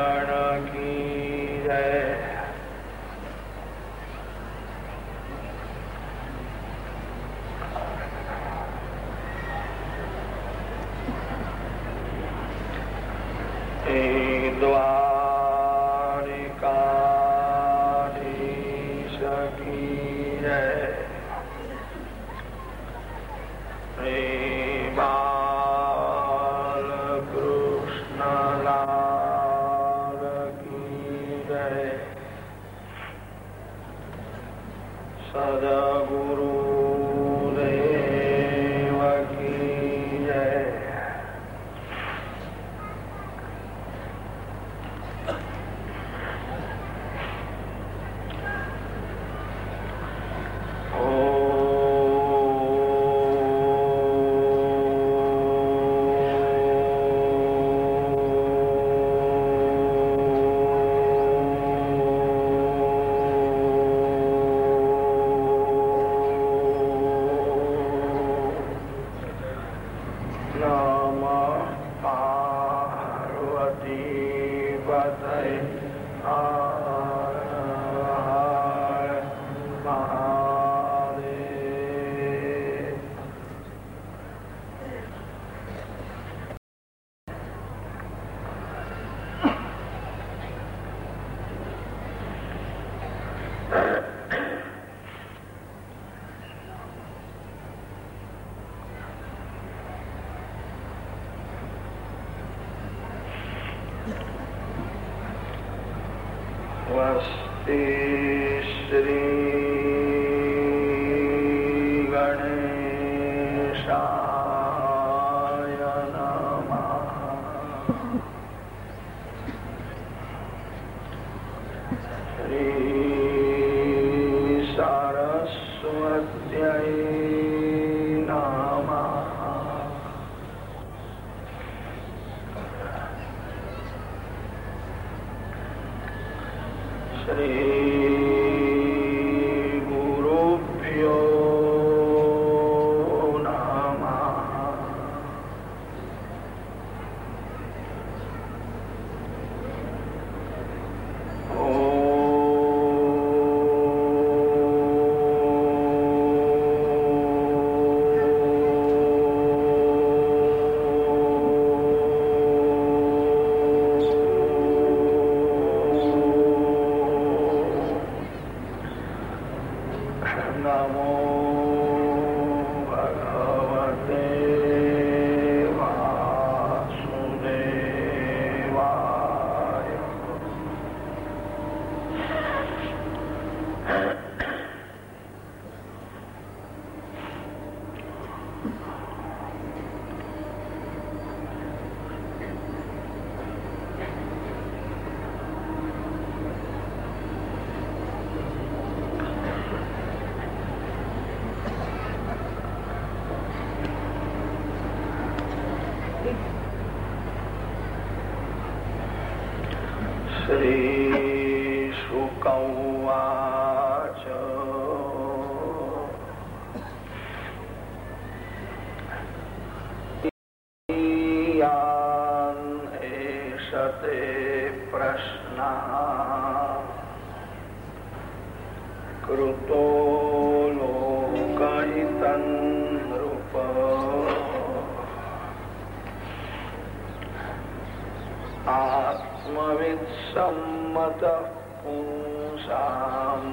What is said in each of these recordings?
की जय Krishna. કૃતો આત્મવિદ સંમત પુંસામ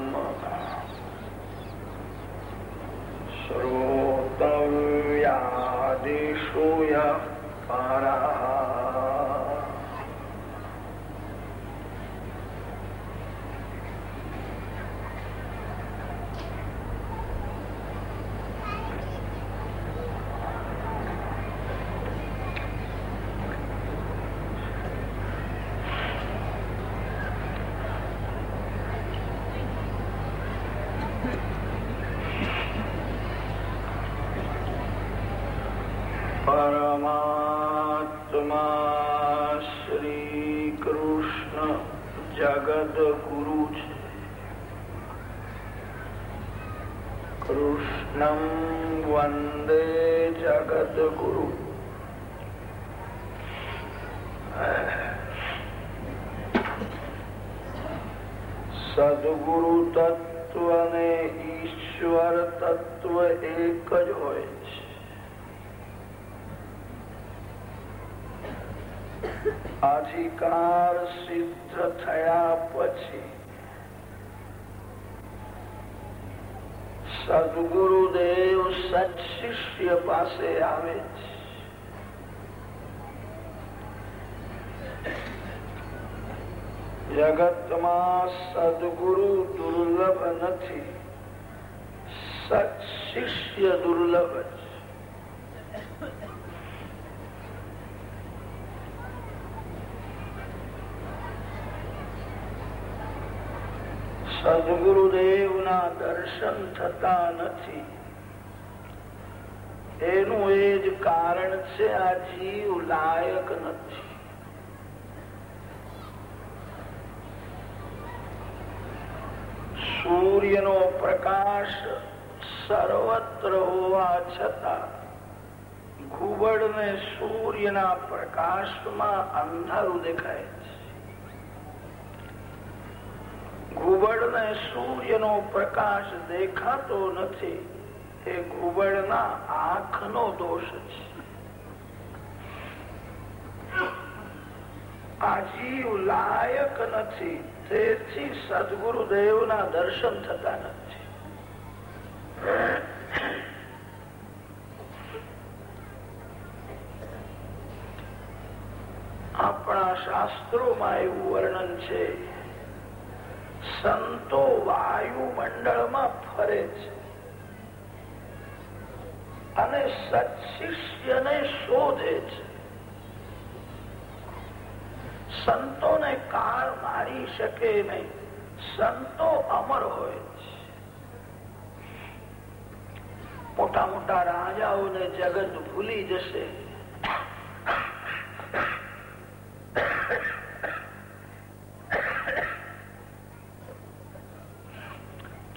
શ્રોતવ્યાદિષુ પરા સદગુરુ તત્વ અને ઈશ્વર તત્વ એક જ હોય છે અધિકાર સિદ્ધ થયા પછી સદગુરુદેવ સત્શિષ્ય પાસે આવે છે જગતમાં સદગુરુ દુર્લભ નથી. સત્શિષ્ય દુર્લભ છે સદગુરુદેવ ના દર્શન થતા નથી. એનું એ જ કારણ છે, આ જીવ લાયક નથી. સૂર્યનો પ્રકાશ સર્વત્ર હોવા છતાં ઘુબડ ને સૂર્યના પ્રકાશમાં અંધારું દેખાય છે. ઘુબડ ને સૂર્યનો પ્રકાશ દેખાતો નથી, એ ઘુબડના આંખનો દોષ છે. આ જીવ લાયક નથી. તેથી સદગુરુદેવના દર્શન થતા નથી. આપણા શાસ્ત્રોમાં એવું વર્ણન છે, સંતો વાયુમંડળમાં ફરે છે. અને સત્શિષ્યને શોધે છે. સંતોને કાળ મારી શકે નહીં. સંતો અમર હોય છે. મોટા મોટા રાજાઓને જગત ભૂલી જશે.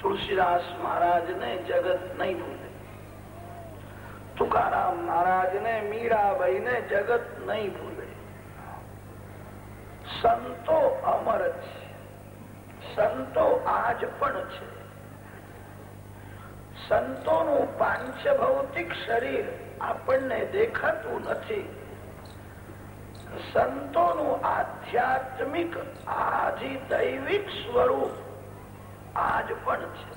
તુલસીદાસ મહારાજ ને જગત નહીં ભૂલે. તુકારામ મહારાજ ને મીરાબાઈ ને જગત નહીં ભૂલે. સંતો અમર છે. સંતો આજ પણ છે. સંતોનું પાંચ ભૌતિક શરીર આપણને દેખાતું નથી. સંતોનું આધ્યાત્મિક આધિ દૈવિક સ્વરૂપ આજ પણ છે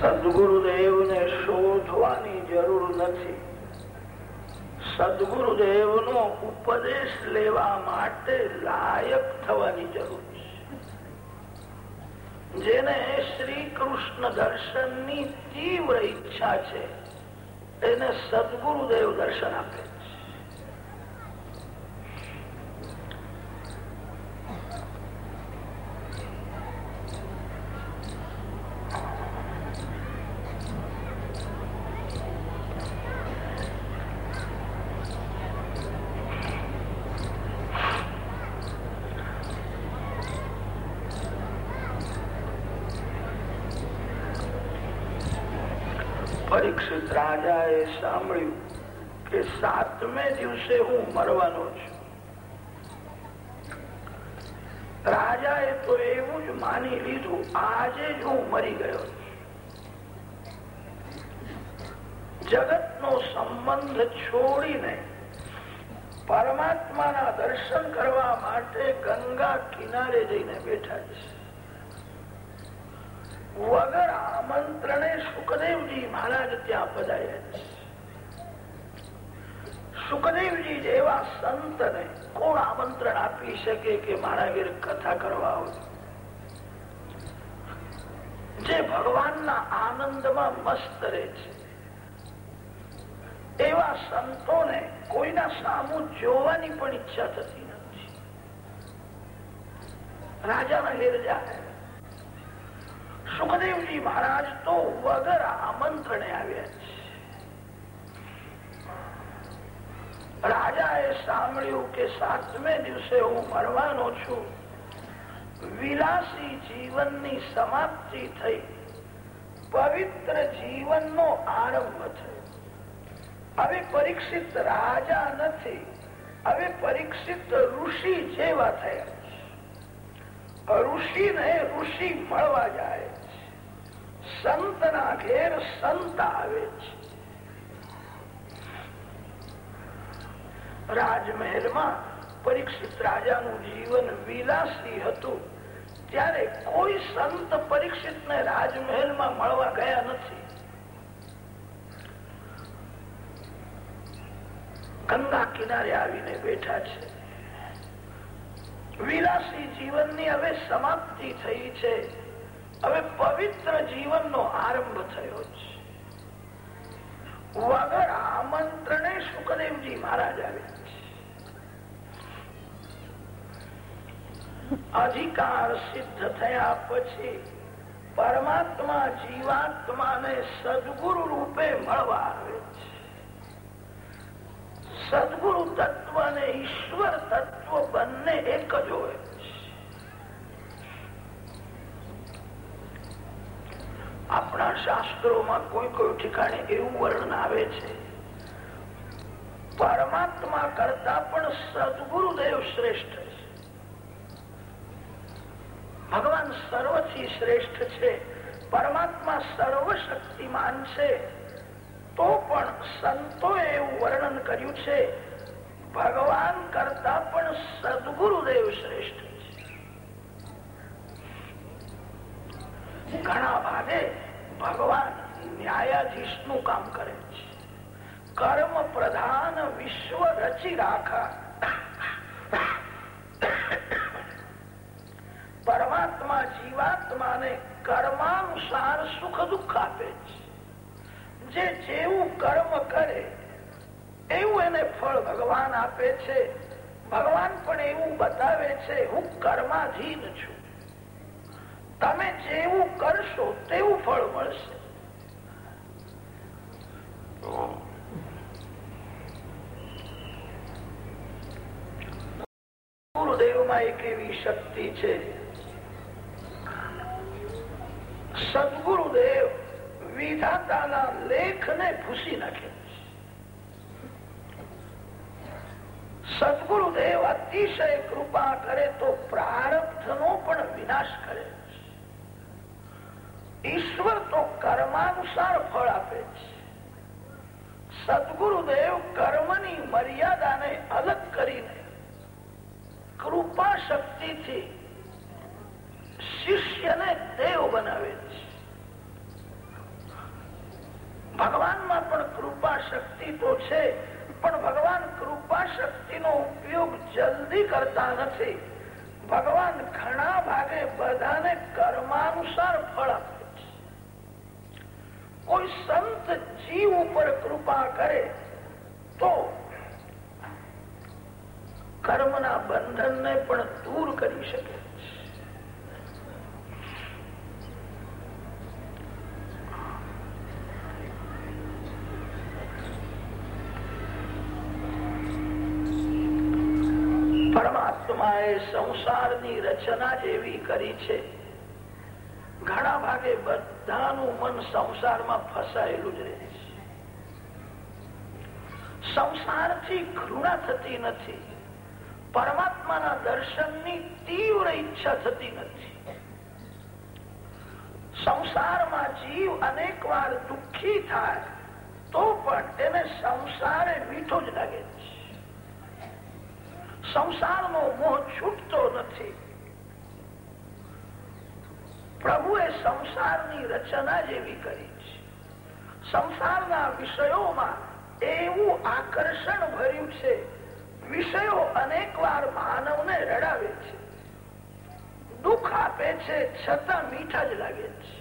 સદગુરુદેવ ને શોધવાની જરૂર નથી સદગુરુદેવ નો ઉપદેશ લેવા માટે લાયક થવાની જરૂર છે જેને શ્રી કૃષ્ણ દર્શનની તીવ્ર ઈચ્છા છે એને સદગુરુદેવ દર્શન આપે પરીક્ષિત રાજા એ સાંભળ્યું સાતમે દિવસે હું મરવાનો છું. રાજાએ તો એવું જ માની લીધું, આજે જ હું મરી ગયો જગત નો સંબંધ છોડીને પરમાત્માના દર્શન કરવા માટે ગંગા કિનારે જઈને બેઠા છે. વગર આમંત્રણે સુખદેવજી મહારાજ ત્યાં પધાર્યા છે. સુખદેવજી જેવા સંતને કોણ આમંત્રણ આપી શકે કે મારા ઘેર કથા કરવા આવો જે ભગવાનના આનંદમાં મસ્ત રહે છે. એવા સંતોને કોઈના સામું જોવાની પણ ઈચ્છા થતી નથી. રાજાના હેરજા સુખદેવજી મહારાજ તો વગર આમંત્રણે આવ્યા છે રાજાએ સાંભળ્યું કે સાતમે દિવસે હું મરવાનો છું. વિલાસી જીવનની સમાપ્તિ થઈ. પવિત્ર જીવનનો આરંભ થયો. હવે પરીક્ષિત રાજા નથી. હવે પરીક્ષિત ઋષિ જેવા થયા ઋષિ ને ઋષિ મળવા જાય છે. સંતના ઘેર સંત આવે છે. રાજમહેલમાં પરીક્ષિત રાજાનું જીવન વિલાસી હતું. ત્યારે કોઈ સંત પરીક્ષિત ને રાજમહેલમાં મળવા ગયા નથી. ગંગા કિનારે આવીને બેઠા છે. વિલાસી જીવનની હવે સમાપ્તિ થઈ છે. હવે પવિત્ર જીવનનો આરંભ થયો અધિકાર સિદ્ધ થયા પછી પરમાત્મા જીવાત્માને સદગુરુ રૂપે મળવા આવે છે. સદગુરુ તત્વ અને ઈશ્વર તત્વ બંને એક જ હોય. આપણા શાસ્ત્રોમાં કોઈ કોઈ ઠીકાણે એવું વર્ણન આવે છે, પરમાત્મા કરતા પણ સદગુરુદેવ શ્રેષ્ઠ છે. ભગવાન સર્વથી શ્રેષ્ઠ છે, પરમાત્મા સર્વશક્તિમાન છે, તો પણ સંતોએ એવું વર્ણન કર્યું છે, ભગવાન કરતા પણ સદગુરુદેવ શ્રેષ્ઠ છે ઘણા ભાગે ભગવાન ન્યાયાધીશનું કામ કરે છે. કર્મ પ્રધાન વિશ્વ રચી રાખા. પરમાત્મા જીવાત્માને કર્માનુસાર સુખ દુઃખ આપે છે. જે જેવું કર્મ કરે, એવું એને ફળ ભગવાન આપે છે. ભગવાન પણ એવું બતાવે છે, હું કર્માધીન છું. તમે જેવું કરશો તેવું ફળ મળશે. ગુરુદેવમાં એક એવી શક્તિ છે. સદગુરુદેવ વિધાતાના લેખને ભૂસી નાખે. સદગુરુદેવ અતિશય કૃપા કરે તો પ્રારબ્ધનો પણ વિનાશ કરે. કર્માનુસાર ફળ આપે છે. સદગુરુદેવ કર્મની મર્યાદાને અલગ કરીને કૃપા શક્તિથી શિષ્યને દેવ બનાવે છે. ભગવાનમાં પણ કૃપા શક્તિ તો છે, પણ ભગવાન કૃપા શક્તિનો ઉપયોગ જલ્દી કરતા નથી. ભગવાન ઘણા ભાગે બધાને કર્માનુસાર ફળ આપે કોઈ સંત જીવ ઉપર કૃપા કરે તો કર્મના બંધનને પણ દૂર કરી શકે. પરમાત્માએ સંસારની રચના જેવી કરી છે ઘણા ભાગે બધાનું મન સંસારમાં ફસાયેલું જ રહે છે. સંસારથી ઘૃણા થતી નથી. પરમાત્માના દર્શનની તીવ્ર ઈચ્છા થતી નથી. સંસારમાં જીવ અનેક વાર દુઃખી થાય, તો પણ તેને સંસારે મીઠો જ લાગે છે. સંસારનો મોહ છૂટતો નથી. પ્રભુએ સંસારની રચના જેવી કરી છે. સંસારના વિષયોમાં એવું આકર્ષણ ભર્યું છે, વિષયો અનેક વાર માનવને રડાવે છે. દુઃખ આપે છે, છતાં મીઠા જ લાગે છે.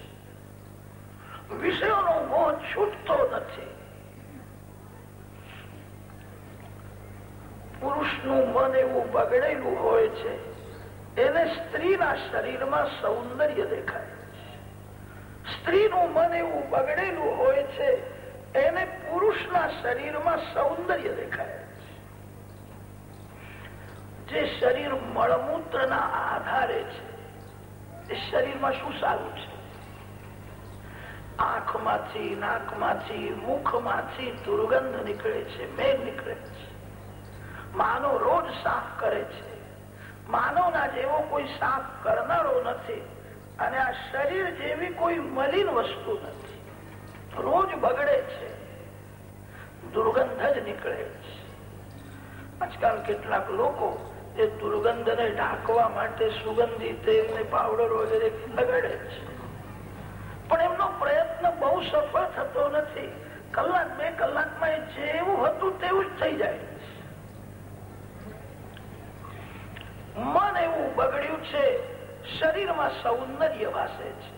વિષયોનો મોહ છૂટતો નથી. પુરુષનું મન એવું બગડેલું હોય છે એને સ્ત્રીના શરીરમાં સૌંદર્ય દેખાય સ્ત્રીનું મન એવું બગડેલું હોય છે, એને પુરુષના શરીરમાં સૌંદર્ય દેખાય જે શરીર મળમૂત્રના આધારે છે, એ શરીરમાં શું સારું છે? આંખમાંથી, નાકમાંથી, મુખમાંથી દુર્ગંધ નીકળે છે મેઘ નીકળે છે. માનો રોજ સાફ કરે છે. માનવના જેવો કોઈ સાફ કરનારો નથી અને આ શરીર જેવી કોઈ મલિન વસ્તુ નથી. રોજ બગડે છે. દુર્ગંધ જ નીકળે છે. આજકાલ કેટલાક લોકો એ દુર્ગંધને ઢાંકવા માટે સુગંધી, તેલ ને પાવડર વગેરે લગાડે છે. પણ એમનો પ્રયત્ન બહુ સફળ થતો નથી. કલાક બે કલાકમાં એ જેવું હતું તેવું જ થઈ જાય. મન એવું બગડ્યું છે, શરીરમાં સૌંદર્ય વાસે છે.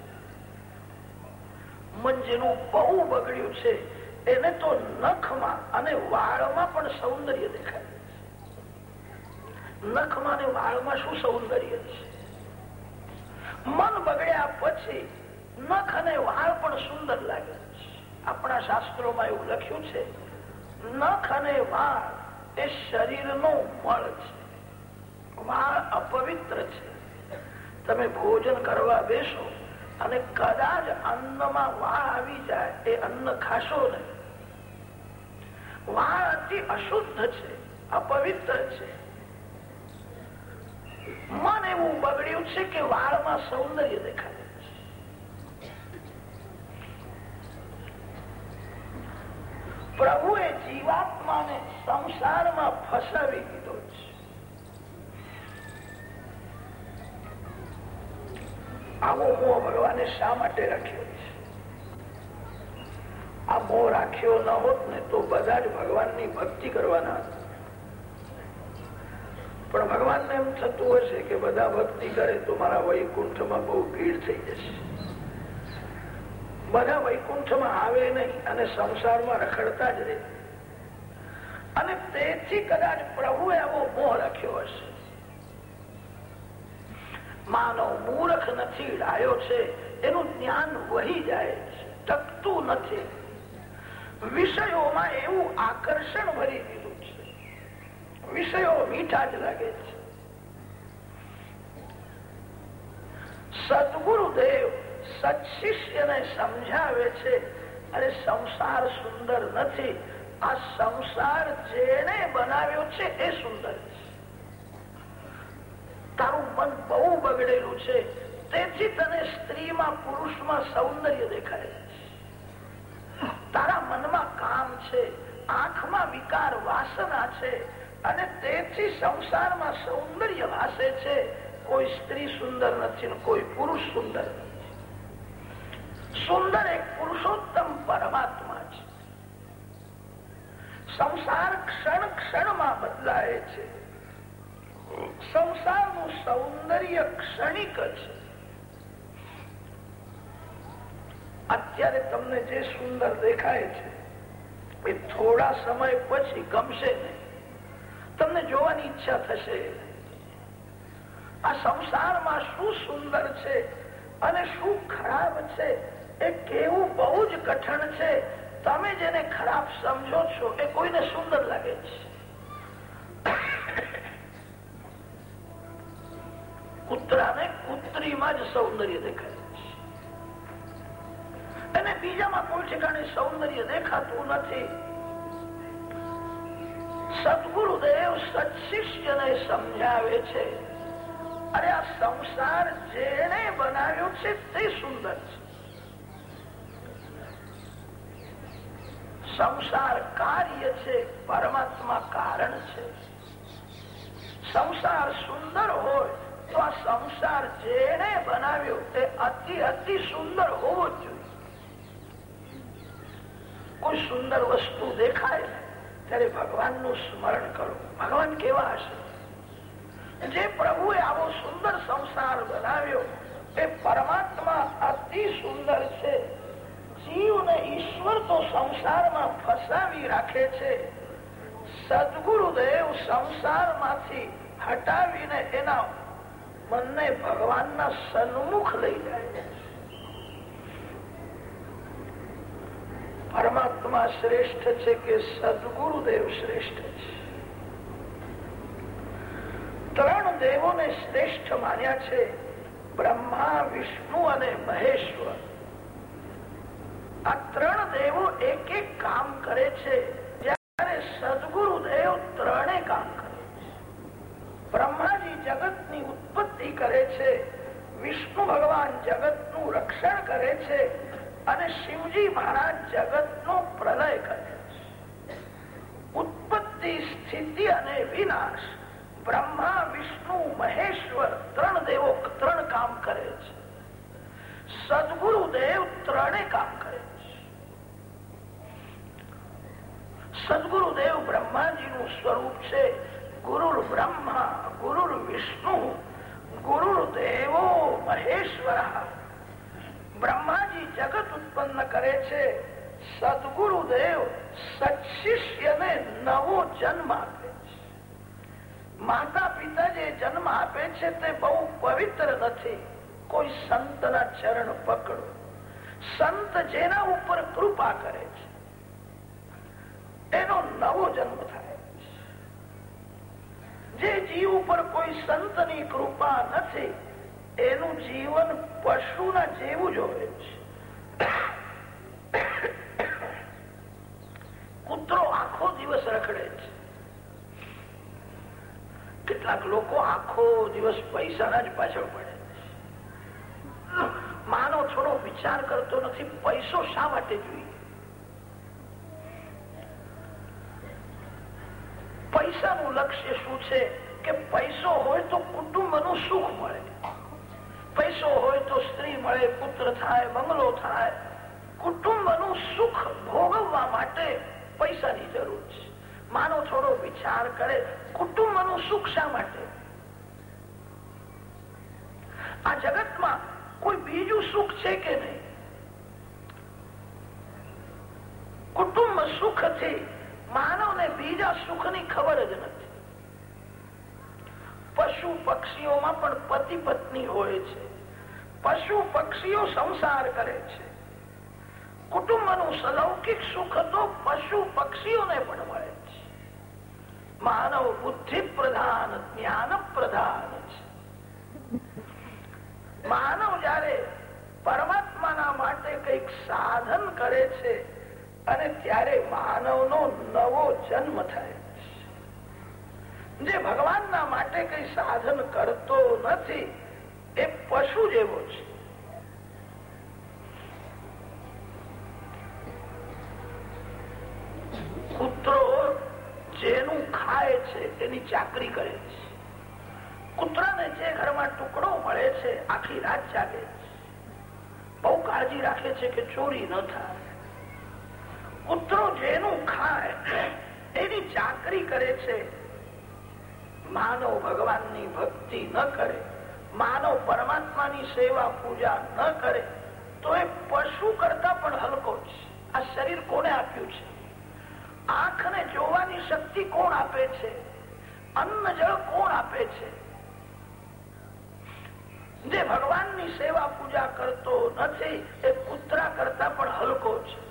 મન જેનું બહુ બગડ્યું છે, એને તો નખમાં અને વાળમાં પણ સૌંદર્ય દેખાય નખમાં અને વાળમાં શું સૌંદર્ય છે? મન બગડ્યા પછી નખ અને વાળ પણ સુંદર લાગે છે. આપણા શાસ્ત્રોમાં એવું લખ્યું છે, નખ અને વાળ એ શરીરનો મળ છે. વાળ અપવિત્ર છે. તમે ભોજન કરવા બેસો અને કદાચ અન્નમાં વાળ આવી જાય એ અન્ન ખાશો નહીં. વાળ અતિ અશુદ્ધ છે, અપવિત્ર છે. મન એવું બગડ્યું છે કે વાળમાં સૌંદર્ય દેખાય પ્રભુએ જીવાત્માને સંસારમાં ફસાવી દીધો છે. આવો મોહ ભગવાને શા માટે રાખ્યો આ મોહ રાખ્યો ન હોત ને તો બધા જ ભગવાનની ભક્તિ કરવાના હતા. પણ ભગવાનને એમ થતું હશે કે બધા ભક્તિ કરે તો મારા વૈકુંઠમાં બહુ ભીડ થઈ જશે. બધા વૈકુંઠમાં આવે નહીં અને સંસારમાં રખડતા જ રહે. અને તેથી કદાચ પ્રભુએ આવો મોહ રાખ્યો હશે. માનવ મૂર્ખ નથી ડાયો છે. એનું જ્ઞાન વહી જાય છે. ટકતું નથી. વિષયોમાં એવું આકર્ષણ ભરી દીધું છે. વિષયો મીઠા જ લાગે છે. સદગુરુદેવ સત્શિષ્યને સમજાવે છે અરે સંસાર સુંદર નથી. આ સંસાર જેને બનાવ્યો છે એ સુંદર છે. તારું મન બહુ બગડેલું છે. તેથી તને સ્ત્રીમાં પુરુષમાં સૌંદર્ય દેખાય. તારા મનમાં કામ છે, આંખમાં વિકાર વાસના છે, અને તેથી સંસારમાં સૌંદર્ય વાસે છે. કોઈ સ્ત્રી સુંદર નથી કોઈ પુરુષ સુંદર સુંદર એક પુરુષોત્તમ પરમાત્મા છે. સંસાર ક્ષણ ક્ષણમાં બદલાય છે. સંસારનું સૌંદર્ય ક્ષણિક છે. અત્યારે તમને જે સુંદર દેખાય છે, એ થોડા સમય પછી ગમશે નહીં. તમને જોવાની ઈચ્છા થશે. આ સંસારમાં શું સુંદર છે અને શું ખરાબ છે, એ કેવું બહુ જ કઠણ છે. તમે જેને ખરાબ સમજો છો, એ કોઈને સુંદર લાગે છે. કૂતરાને કૂતરીમાં જ સૌંદર્ય દેખાય અને બીજામાં કોઈ ઠેકાણે સૌંદર્ય દેખાતું નથી. સદગુરુદેવ સત્શિષ્યને સમજાવે છે. અરે આ સંસાર જેને બનાવ્યો છે તે સુંદર છે. સંસાર કાર્ય છે, પરમાત્મા કારણ છે. સંસાર સુંદર હોય તો આ સંસાર જેને બનાવ્યો તે અતિ અતિ સુંદર હોવો જ જોઈએ. કોઈ સુંદર વસ્તુ દેખાય ત્યારે ભગવાનનું સ્મરણ કરો. ભગવાન કેવા હશે? જે પ્રભુએ આવો સુંદર સંસાર બનાવ્યો, એ પરમાત્મા અતિ સુંદર છે. જીવને ઈશ્વર તો સંસારમાં ફસાવી રાખે છે. સદગુરુદેવ સંસારમાંથી હટાવીને એના મનને ભગવાનના સન્મુખ લઈ જાય પરમાત્મા શ્રેષ્ઠ છે કે સદગુરુદેવ શ્રેષ્ઠ છે? ત્રણ દેવોને શ્રેષ્ઠ માન્યા છે, બ્રહ્મા, વિષ્ણુ અને મહેશ્વર. આ ત્રણ દેવો એક એક કામ કરે છે જ્યારે સદગુરુદેવ ત્રણે કામ કરે બ્રહ્માજી જગતની ઉત્પત્તિ કરે છે, વિષ્ણુ ભગવાન જગતનું રક્ષણ કરે છે, અને શિવજી મહારાજ જગતનો છે તે બહુ પવિત્ર નથી. કોઈ સંતના ચરણ પકડો. સંત જેના ઉપર કૃપા કરે છે. એનો નવો જન્મ થાય. જે જીવ ઉપર કોઈ સંતની કૃપા નથી, એનું જીવન પશુના જેવું જ હોય છે. કૂતરો આખો દિવસ રખડે છે. કેટલાક લોકો આખો દિવસ પૈસાના જ પાછળ પડે માનો થોડો વિચાર કરતો નથી, પૈસો શા માટે જોઈએ? પૈસાનું લક્ષ્ય શું છે કે પૈસો હોય તો કુટુંબનું સુખ મળે. પૈસો હોય તો સ્ત્રી મળે, પુત્ર થાય, બંગલો થાય. કુટુંબનું સુખ ભોગવવા માટે પૈસાની જરૂર છે. માનો થોડો વિચાર કરે, કુટુંબનું સુખ શા માટે? આ જગતમાં કોઈ બીજું સુખ છે કે નહીં? કુટુંબ સુખથી માનવને બીજા સુખની ખબર જ નથી. પશુ પક્ષીઓમાં પણ પતિ પત્ની હોય છે. પશુ પક્ષીઓ સંસાર કરે છે. કુટુંબનું સલૌકિક સુખ તો પશુ પક્ષીઓને પણ મળે માનવ બુદ્ધિ પ્રધાન, જ્ઞાન પ્રધાન માનવ જયારે પરમાત્માના માટે કંઈક સાધન કરે છે અને ત્યારે માનવનો નવો જન્મ થાય જે ભગવાનના માટે કઈ સાધન કરતો નથી, એ પશુ જેવો છે. કૂતરો જેનું ખાય છે, એની ચાકરી કરે છે. કૂતરાને જે ઘરમાં ટુકડો મળે છે, આખી રાત જાગે બહુ કાળજી રાખે છે કે ચોરી ન થાય. કૂતરો જેનું ખાય, એની ચાકરી કરે છે. માનવ ભગવાનની ભક્તિ ન કરે, માનવ પરમાત્માની સેવા પૂજા ન કરે, તો એ પશુ કરતા પણ હલકો છે. આ શરીર કોને આપ્યું છે? આંખને જોવાની શક્તિ કોણ આપે છે? અન્ન જળ કોણ આપે છે? જે ભગવાનની સેવા પૂજા કરતો નથી, એ કૂતરા કરતા પણ હલકો છે.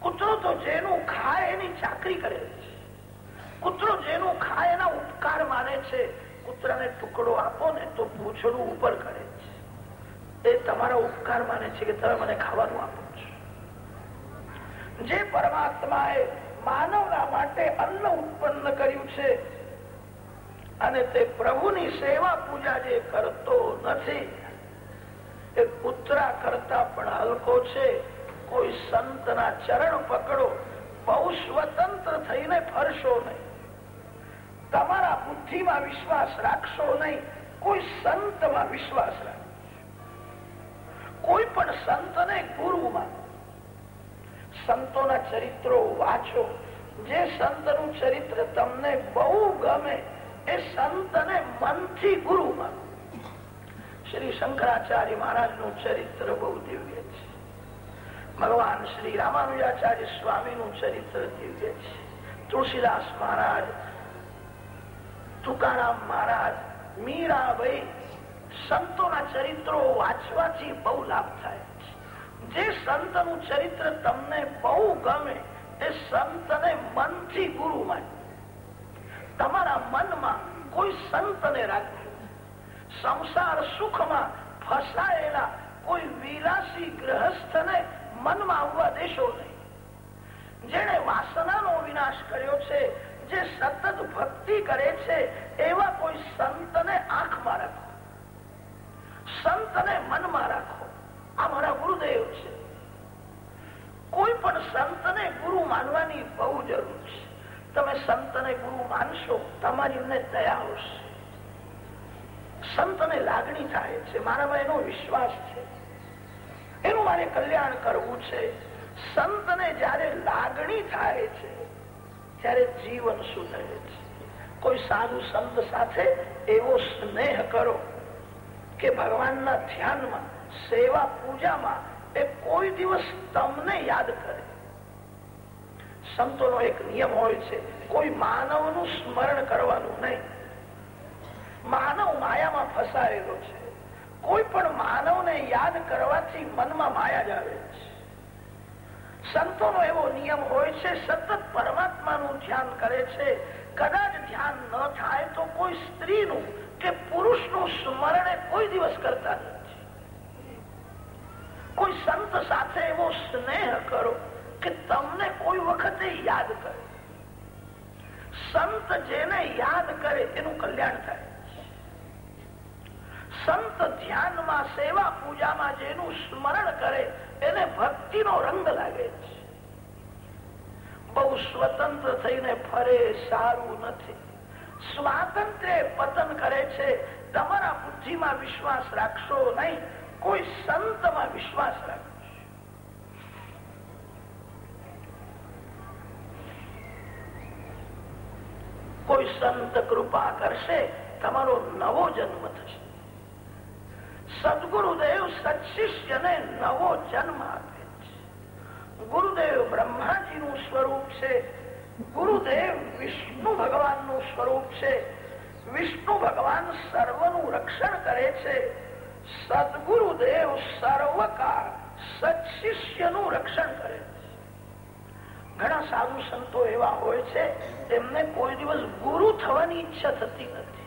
કૂતરો તો જેનું ખાય એની ચાકરી કરે છે. કૂતરો જેનું ખાય એના ઉપકાર માને છે. કૂતરાને ટુકડો આપો ને તો પૂછડું ઉપર કરે છે. એ તમારા ઉપકાર માને છે કે તમે મને ખાવાનું આપો છો. જે પરમાત્માએ માનવના માટે અન્ન ઉત્પન્ન કર્યું છે. અને તે પ્રભુની સેવા પૂજા જે કરતો નથી, એ કૂતરા કરતા પણ હલકો છે. કોઈ સંતના ચરણ પકડો, બહુ સ્વતંત્ર થઈને ફરશો નહીં. તમારા બુદ્ધિમાં વિશ્વાસ રાખશો નહીં. કોઈ સંતમાં વિશ્વાસ રાખો કોઈ પણ સંતને ગુરુમાં સંતોના ચરિત્રો વાંચો. જે સંતનું ચરિત્ર તમને બહુ ગમે, એ સંતને મનથી ગુરુ માનો. શ્રી શંકરાચાર્ય મહારાજનું ચરિત્ર બહુ દિવ્ય છે. ભગવાન શ્રી રામાનુજાચાર્ય સ્વામી નું ચરિત્ર દિવ્ય છે. તુલસીદાસ મહારાજ, તુકારામ મહારાજ મીરાભાઈ સંતોના ચરિત્રો વાંચવાથી બહુ લાભ થાય. જે સંતનું ચરિત્ર તમને બહુ ગમે એ સંતને મનથી ગુરુ માન. તમારા મનમાં કોઈ સંતને રાખજો સંસાર સુખમાં ફસાયેલા કોઈ વિલાસી ગ્રહસ્થને મનમાં આવવા દેશો નહીં. જેને વાસનાનો વિનાશ કર્યો છે, જે સતત ભક્તિ કરે છે, એવા કોઈ સંતને આંખમાં રાખો. સંતને મનમાં રાખો. આ મારા ગુરુદેવ છે. કોઈ પણ સંતને ગુરુ માનવાની બહુ જરૂર છે. તમે સંતને ગુરુ માનશો, તમારી એમને દયા આવશે. સંતને લાગણી થાય છે, મારામાં એનો વિશ્વાસ છે. એનું મારે કલ્યાણ કરવું છે. સંતને જયારે લાગણી થાય છે, ત્યારે જીવન સુધરે છે. કોઈ સાધુ સંત સાથે એવો સ્નેહ કરો કે ભગવાનના ધ્યાનમાં સેવા પૂજામાં એ કોઈ દિવસ તમને યાદ કરે. સંતોનો એક નિયમ હોય છે, કોઈ માનવનું સ્મરણ કરવાનું નહીં. માનવ માયામાં ફસાયેલો છે. કોઈ પણ માનવને યાદ કરવાથી મનમાં માયા જ આવે છે. સંતોનો એવો નિયમ હોય છે, સતત પરમાત્માનું ધ્યાન કરે છે. કદાચ ધ્યાન ન થાય તો કોઈ સ્ત્રીનું કે પુરુષનું સ્મરણ કોઈ દિવસ કરતા નથી. કોઈ સંત સાથે એવો સ્નેહ કરો કે તમને કોઈ વખતે યાદ કરે. સંત જેને યાદ કરે એનું કલ્યાણ થાય. સંત ધ્યાનમાં સેવા પૂજામાં જેનું સ્મરણ કરે, એને ભક્તિનો રંગ લાગે છે. બહુ સ્વતંત્ર થઈને ફરે સારું નથી. સ્વાતંત્ર્ય પતન કરે છે. તમારા બુદ્ધિમાં વિશ્વાસ રાખશો નહીં. કોઈ સંતમાં વિશ્વાસ રાખશો. કોઈ સંત કૃપા કરશે, તમારો નવો જન્મ થશે. સદગુરુદેવ સત્શિષ્યને નવો જન્મ આપે છે. ગુરુદેવ બ્રહ્માજીનું સ્વરૂપ છે, ગુરુદેવ વિષ્ણુ ભગવાનનું સ્વરૂપ છે, વિષ્ણુ ભગવાન સર્વનું રક્ષણ કરે છે સદગુરુદેવ સર્વકાળ સત્શિષ્યનું રક્ષણ કરે ઘણા સાધુ સંતો એવા હોય છે, તેમને કોઈ દિવસ ગુરુ થવાની ઈચ્છા થતી નથી.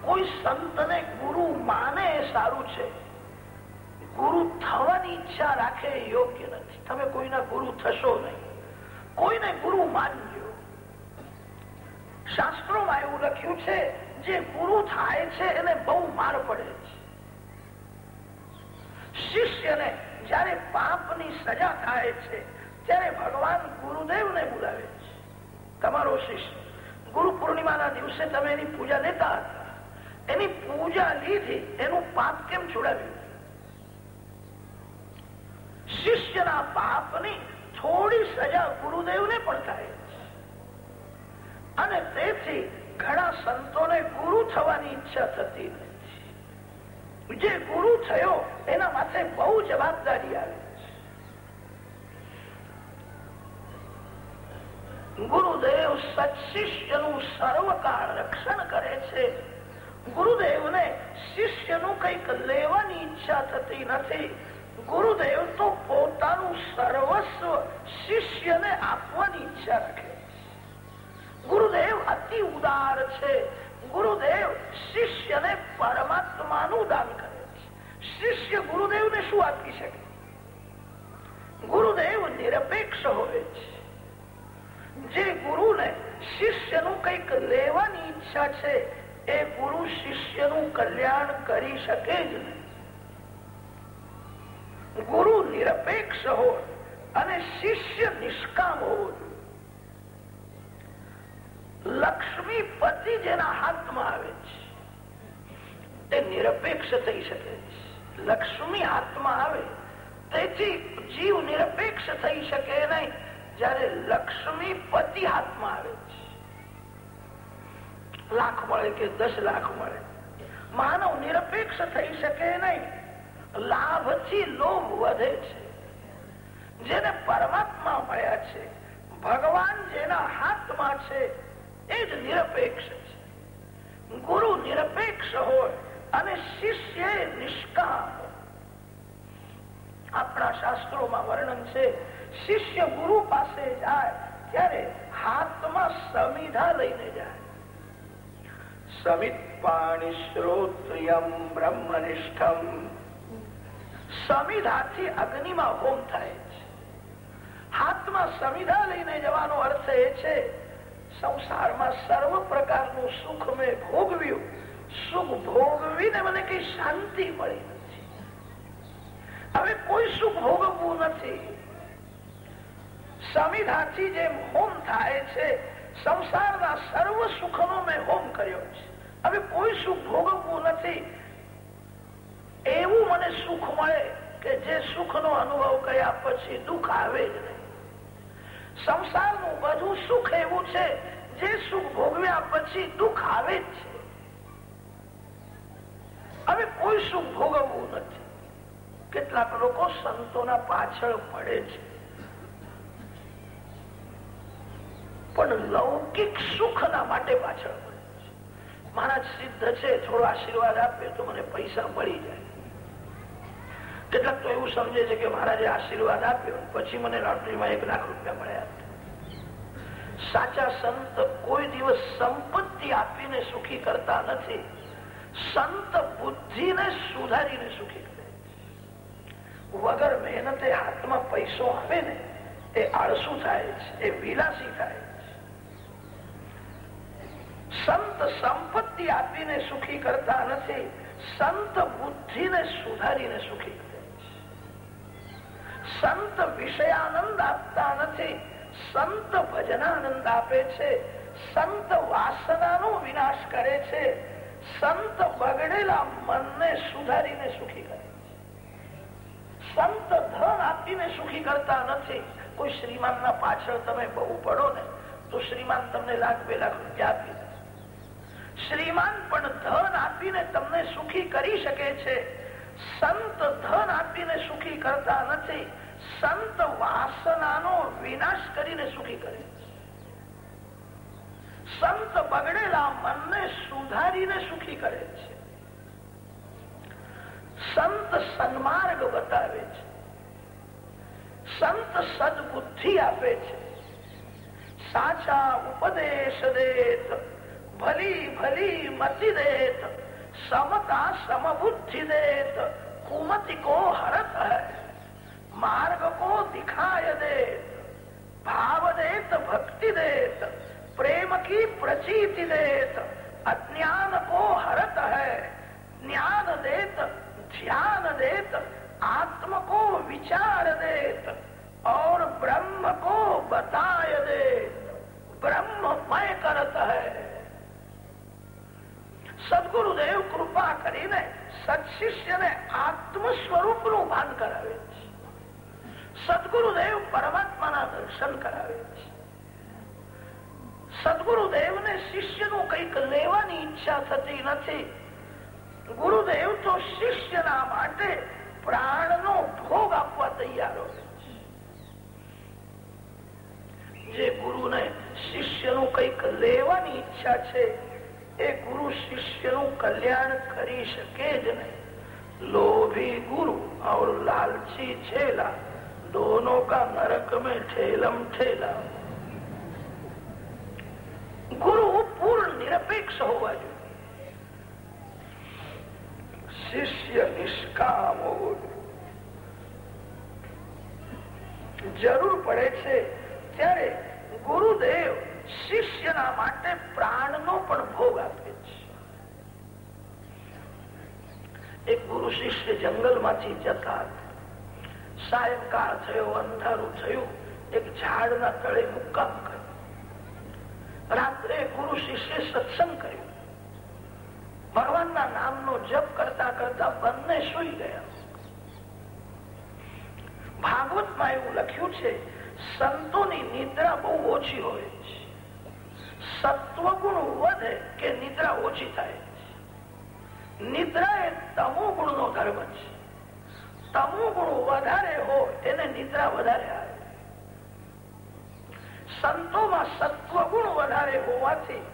કોઈ સંતને ગુરુ માને એ સારું છે. ગુરુ થવાની ઈચ્છા રાખે યોગ્ય નથી. તમે કોઈના ગુરુ થશો નહીં. કોઈને ગુરુ માનજો. શાસ્ત્રોમાં એવું લખ્યું છે, જે ગુરુ થાય છે, એને બહુ માર પડે છે. શિષ્યને જયારે પાપની સજા થાય છે, ત્યારે ભગવાન ગુરુદેવને બોલાવે છે. તમારો શિષ્ય, ગુરુ પૂર્ણિમાના દિવસે તમે એની પૂજા લેતા હતા. એની પૂજા લીધી, એનું પાપ કેમ છોડાવ્યું? શિષ્યના પાપની થોડી સજા ગુરુદેવને પણ થાય અને તેથી ઘણા સંતોને ગુરુ થવાની ઈચ્છા થતી નથી. જે ગુરુ થયો, એના માથે બહુ જવાબદારી આવે ગુરુદેવ સત્શિષ્યનું સર્વકાળ રક્ષણ કરે છે. ગુરુદેવને શિષ્યનું કંઈક લેવાની ઈચ્છા થતી નથી. ગુરુદેવ તો પોતાનું સર્વસ્વ શિષ્યને આપવાની ઈચ્છા રાખે ગુરુદેવ અતિ ઉદાર છે. ગુરુદેવ શિષ્યને પરમાત્માનું દાન કરે છે. શિષ્ય ગુરુદેવને શું આપી શકે? ગુરુદેવ નિરપેક્ષ હોય છે. જે ગુરુને શિષ્યનું કંઈક લેવાની ઈચ્છા છે, એ ગુરુ શિષ્યનું કલ્યાણ કરી શકે જ નહીં. ગુરુ નિરપેક્ષ હોય અને શિષ્ય નિષ્કામ હોય લક્ષ્મી પતિ જેના હાથમાં આવે છે. તે નિરપેક્ષ થઈ શકે છે. લક્ષ્મી હાથમાં આવે, તેથી જીવ નિરપેક્ષ થઈ શકે નહીં જયારે લક્ષ્મી પતિ હાથમાં આવે છે. લાખ મળે કે દસ લાખ મળે. માનવ નિરપેક્ષ થઈ શકે નહીં. લાભથી લોભ વધે છે. જેને પરમાત્મા મળ્યા છે, ભગવાન જેના હાથમાં છે એ જ નિરપેક્ષ છે. ગુરુ નિરપેક્ષ હોય અને શિષ્ય નિષ્કામ આપણા શાસ્ત્રોમાં વર્ણન છે, શિષ્ય ગુરુ પાસે જાય ત્યારે હાથમાં સમિધા લઈને જાય. સમિત પાણી શ્રોત્રિયમ બ્રહ્મનિષ્ઠમ. સમિધાથી અગ્નિમાં હોમ થાય છે. હાથમાં સમિધા લઈને જવાનો અર્થ એ છે સંસારમાં સર્વ પ્રકારનું સુખ મેં ભોગવ્યું. સુખ ભોગવીને મને કઈ શાંતિ મળી નથી. હવે કોઈ સુખ ભોગવવું નથી. સમિધાથી જેમ હોમ થાય છે, સંસારના સર્વ સુખનો મેં હોમ કર્યો છે. હવે કોઈ સુખ ભોગવવું નથી. એવું મને સુખ મળે કે જે સુખનો અનુભવ કર્યા પછી દુઃખ આવે જ સંસારનું બધું સુખ એવું છે, જે સુખ ભોગવ્યા પછી દુઃખ આવે જ છે. હવે કોઈ સુખ ભોગવવું નથી. કેટલાક લોકો સંતોના પાછળ પડે છે. પણ લૌકિક સુખના માટે પાછળ પડે છે. મહારાજ સિદ્ધ છે, થોડો આશીર્વાદ આપે તો મને પૈસા મળી જાય. કેટલાક તો એવું સમજે છે કે મહારાજે આશીર્વાદ આપ્યો પછી મને લોટરીમાં એક લાખ રૂપિયા મળ્યા સાચા સંત કોઈ દિવસ સંપત્તિ આપીને સુખી કરતા નથી. સંત બુદ્ધિને સુધારીને સુખી કરે વગર મહેનતે હાથમાં પૈસો આવે ને એ આળસુ થાય છે એ વિલાસી થાય સંત સંપત્તિ આપીને સુખી કરતા નથી, સંત બુદ્ધિને સુધારીને સુખી કરે સંત વિષયાનંદ આપતા નથી. સંત ભજનાનંદ આપે છે. સંત વાસનાનો વિનાશ કરે છે. સંત બગડેલા મનને સુધારીને સુખી કરે સંત ધન આપીને સુખી કરતા નથી. કોઈ શ્રીમાન ના પાછળ તમે બહુ પડો ને, તો શ્રીમાન તમને લાખ બે લાખ રૂપિયા આપી દે શ્રીમાન પણ ધન આપીને તમને સુખી કરી શકે છે. સંત ધન આપીને સુખી કરતા નથી. સંત વાસનાનો વિનાશ કરીને સુખી કરે. સંત બગડેલા મનને સુધારીને સુખી કરે છે. સંત સન્માર્ગ બતાવે છે. સંત સદબુદ્ધિ આપે છે. સાચા ઉપદેશ દેત, ભલી ભલી મતિ દેત, સમતા સમબુદ્ધિ દેત, કુમતિ કો હરત है मार्ग को दिखाय दे भाव देत भक्ति देत प्रेम की प्रचीति देत अज्ञान को हरत है ज्ञान देत ध्यान देत आत्म को विचार देत और ब्रह्म को बताय देत ब्रह्ममय करत है સદગુરુદેવ કૃપા કરીને સત્શિષ્યને આત્મ સ્વરૂપનું ભાન કરાવે છે સદગુરુદેવ પરમાત્માના દર્શન કરાવે છે. સદગુરુદેવ ને શિષ્યનું કંઈક લેવાની ઈચ્છા થતી નથી. ગુરુદેવ તો શિષ્યના માટે પ્રાણનો ભોગ આપવા તૈયાર હોય જે ગુરુને શિષ્યનું કંઈક લેવાની ઈચ્છા છે, એ ગુરુ શિષ્યનું કલ્યાણ કરી શકે જ નહીં. લોભી ગુરુ ઓર લાલચી, છેલા. दोनों का नरक में ठेलम ठेला ગુરુ પૂર્ણ નિરપેક્ષ હોવા જોઈએ શિષ્ય નિષ્કામ હોવો જરૂર પડે છે ત્યારે ગુરુદેવ શિષ્યના માટે પ્રાણનો પણ ભોગ આપે છે એક ગુરુ શિષ્ય જંગલમાંથી જતા સાયંકાળ થયો, અંધારું થયું, એક ઝાડના તળે મુક્કામ કર્યો. રાત્રે ગુરુ શિષ્ય સત્સંગ કર્યો. ભગવાનના નામનો જપ કરતા કરતા બંને સુઈ ગયા. ભાગવતમાં એવું લખ્યું છે, સંતોની નિદ્રા બહુ ઓછી હોય છે. સત્વગુણ વધે કે નિદ્રા ઓછી થાય નિદ્રા એ તમો ગુણ નો ધર્મ છે. તમો વધારે હોય એને નિદ્રા વધારે આવે. સંતોમાં સત્વગુણ વધારે હોવાથી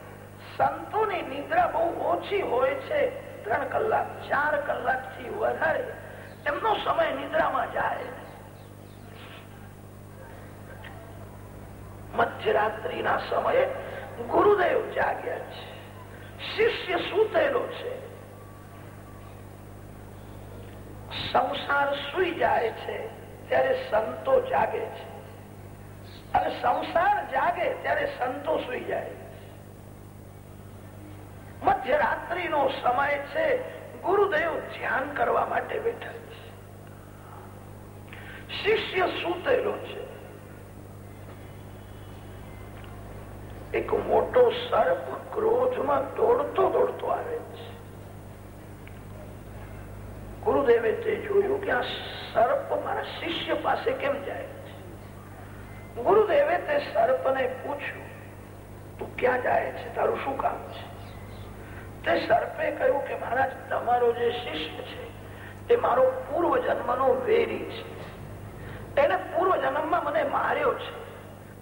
સંતોની નિદ્રા બહુ ઓછી હોય છે. ત્રણ કલાક, ચાર કલાકથી વધારે એમનો સમય નિદ્રામાં જાય. મધ્યરાત્રિના સમયે ગુરુદેવ જાગ્યા છે. શિષ્ય સૂતેલો છે. સંસાર સુઈ જાય છે, ત્યારે સંતો જાગે છે. અને સંસાર જાગે ત્યારે સંતો સુઈ જાય મધ્યરાત્રિ નો સમય છે, ગુરુદેવ ધ્યાન કરવા માટે બેઠા છે. શિષ્ય સૂતેલો છે. એક મોટો સર્પ ક્રોધમાં દોડતો દોડતો આવે છે ગુરુદેવે તે જોયું કે આ સર્પ મારા શિષ્ય પાસે કેમ જાય છે? ગુરુદેવે તે સર્પને પૂછ્યું, તું ક્યાં જાય છે? તારું શું કામ છે? તે સર્પે કહ્યું કે, મહારાજ, તમારો જે શિષ્ય છે એ મારો પૂર્વ જન્મનો વેરી છે. એને પૂર્વ જન્મમાં મને માર્યો છે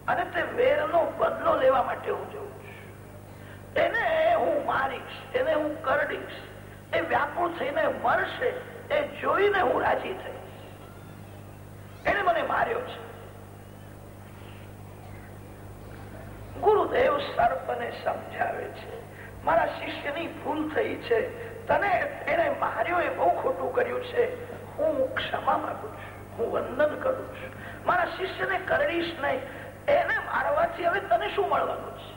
અને તે વેરનો બદલો લેવા માટે હું જઉં છું. એને હું મારીશ, એને હું કરડીશ, એ વ્યાકુળ થઈને મરશે એ જોઈને હું રાજી થઈશ એને મને માર્યો છે. ગુરુદેવ સર્પને સમજાવે છે. મારા શિષ્યની ભૂલ થઈ છે. તને એને માર્યો એ બહુ ખોટું કર્યું છે. હું ક્ષમા માંગુ છું. હું વંદન કરું છું. મારા શિષ્યને કરડીશ નહીં. એને મારવાથી હવે તને શું મળવાનું છે?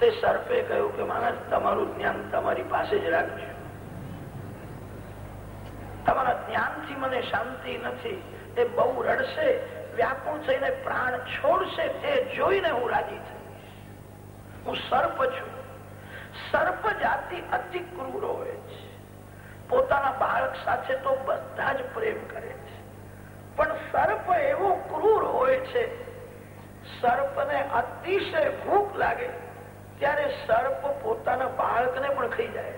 તે સર્પે કહ્યું કે માણસ તમારું જ્ઞાન તમારી પાસે જ રાખજો. તમારા જ્ઞાનથી મને શાંતિ નથી એ બહુ રડશે, વ્યાકુળ થઈને પ્રાણ છોડશે, તે જોઈને હું રાજી થઈશ. હું સર્પ છું. સર્પ જાતિ અતિ ક્રૂર હોય છે. પોતાના બાળક સાથે તો બધા જ પ્રેમ કરે છે. પણ સર્પ એવો ક્રૂર હોય છે. સર્પને અતિશય ભૂખ લાગે. ત્યારે સર્પ પોતાના બાળકને પણ ખાઈ જાય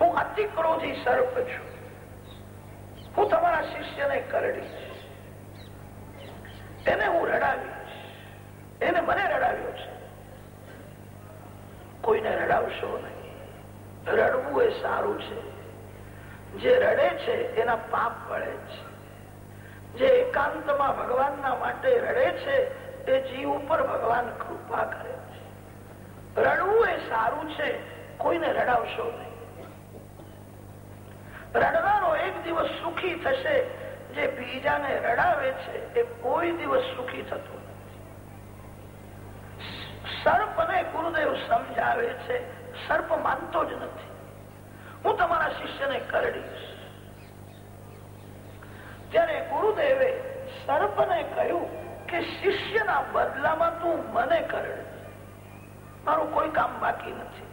હું અતિ ક્રોધી સર્પ છું. હું તમારા શિષ્યને કરડીશ એને હું રડાવીશ એને મને રડાવ્યો છે. કોઈને રડાવશો નહીં. રડવું એ સારું છે. જે રડે છે, એના પાપ પડે છે. જે એકાંતમાં ભગવાનના માટે રડે છે તે જીવ ઉપર ભગવાન કૃપા કરે છે. રડવું એ સારું છે, કોઈને રડાવશો નહીં. રડવાનો એક દિવસ સુખી થશે, જે બીજાને રડાવે છે, એ કોઈ દિવસ સુખી થતો નથી. સર્પને ગુરુદેવ સમજાવે છે, સર્પ માનતો જ નથી. હું તમારા શિષ્યને કરડીશ. ત્યારે ગુરુદેવે સર્પને કહ્યું કે શિષ્યના બદલામાં તું મને કરે મારું કોઈ કામ બાકી નથી.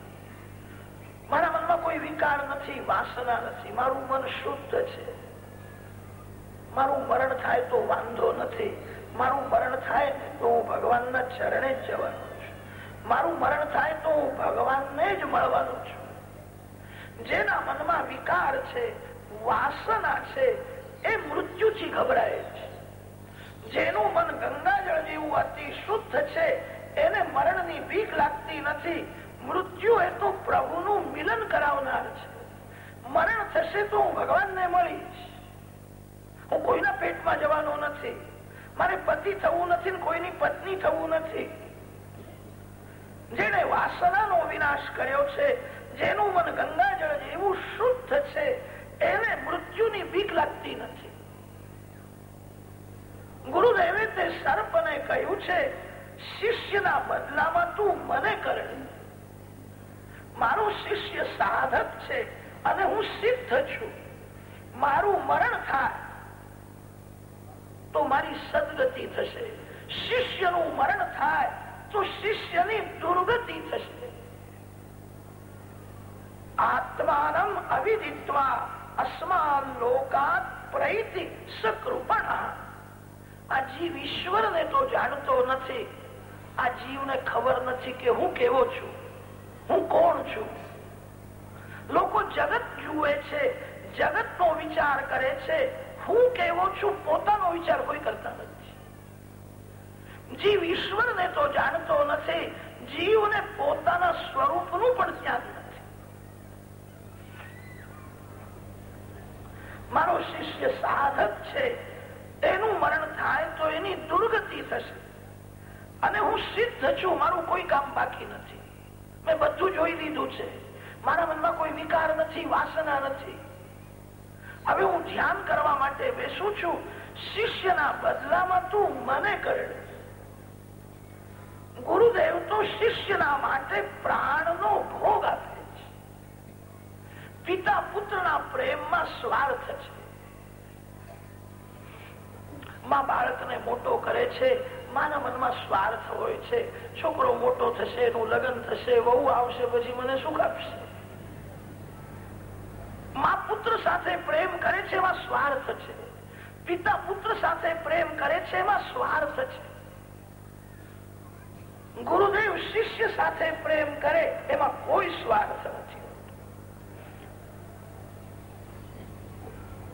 મારા મનમાં કોઈ વિકાર નથી, વાસના નથી. મારું મન શુદ્ધ છે. મારું મરણ થાય તો વાંધો નથી. મારું મરણ થાય તો હું ભગવાનના ચરણે જ જવાનું છું. મારું મરણ થાય તો હું ભગવાનને જ મળવાનું છું. જેના મનમાં વિકાર છે, વાસના છે, એ મૃત્યુથી ગભરાય છે. જેનું મન ગંગાજળ જેવું અતિ શુદ્ધ છે, એને મરણની ભીખ લાગતી નથી. મૃત્યુ એ તો પ્રભુનું મિલન કરાવનાર છે. મરણ થશે તો હું ભગવાનને મળીશ. હું કોઈના પેટમાં જવાનો નથી. મારે પતિ થવું નથી કોઈની પત્ની થવું નથી. જેને વાસનાનો વિનાશ કર્યો છે, જેનું મન ગંગાજળ જેવું શુદ્ધ છે, એને મૃત્યુની બીક લાગતી નથી. ગુરુદેવે તે સર્પને કહ્યું છે, શિષ્યના બદલામાં તું મને કરણી મારું શિષ્ય સાધક છે અને હું સિદ્ધ છું. મારું મરણ થાય તો મારી સદગતિ થશે. શિષ્યનું મરણ થાય તો શિષ્યની દુર્ગતિ થશે. આત્માનમ અવિદિત્વા, અસ્માન લોકાત પ્રૈતિ સકૃપણ આ જીવ ઈશ્વરને તો જાણતો નથી. આ જીવને ખબર નથી કે હું કેવો છું. હું કોણ છું? લોકો જગત જુએ છે જગત નો વિચાર કરે છે. હું કેવો છું પોતાનો વિચાર કોઈ કરતા નથી. જીવ ઈશ્વરને તો જાણતો નથી. જીવને પોતાના સ્વરૂપનું પણ જ્ઞાન નથી. મારો શિષ્ય સાધક છે. એનું મરણ થાય તો એની દુર્ગતિ થશે. અને હું સિદ્ધ છું, મારું કોઈ કામ બાકી નથી. મેં બધું જોઈ લીધું છે. મારા મનમાં કોઈ વિકાર નથી, વાસના નથી. હવે હું ધ્યાન કરવા માટે બેસું છું. શિષ્યના બદલામાં તું મને કરડે. ગુરુદેવ તો શિષ્યના માટે પ્રાણનો ભોગ આપે છે. પિતા પુત્રના પ્રેમમાં સ્વાર્થ છે. માં બાળકને મોટો કરે છે, માના મનમાં સ્વાર્થ હોય છે, છોકરો મોટો થશે, એનું લગ્ન થશે, વહુ આવશે, પછી મને સુખ આપશે. માં પુત્ર સાથે પ્રેમ કરે છે એમાં સ્વાર્થ છે. પિતા પુત્ર સાથે પ્રેમ કરે છે એમાં સ્વાર્થ છે. ગુરુદેવ શિષ્ય સાથે પ્રેમ કરે એમાં કોઈ સ્વાર્થ નથી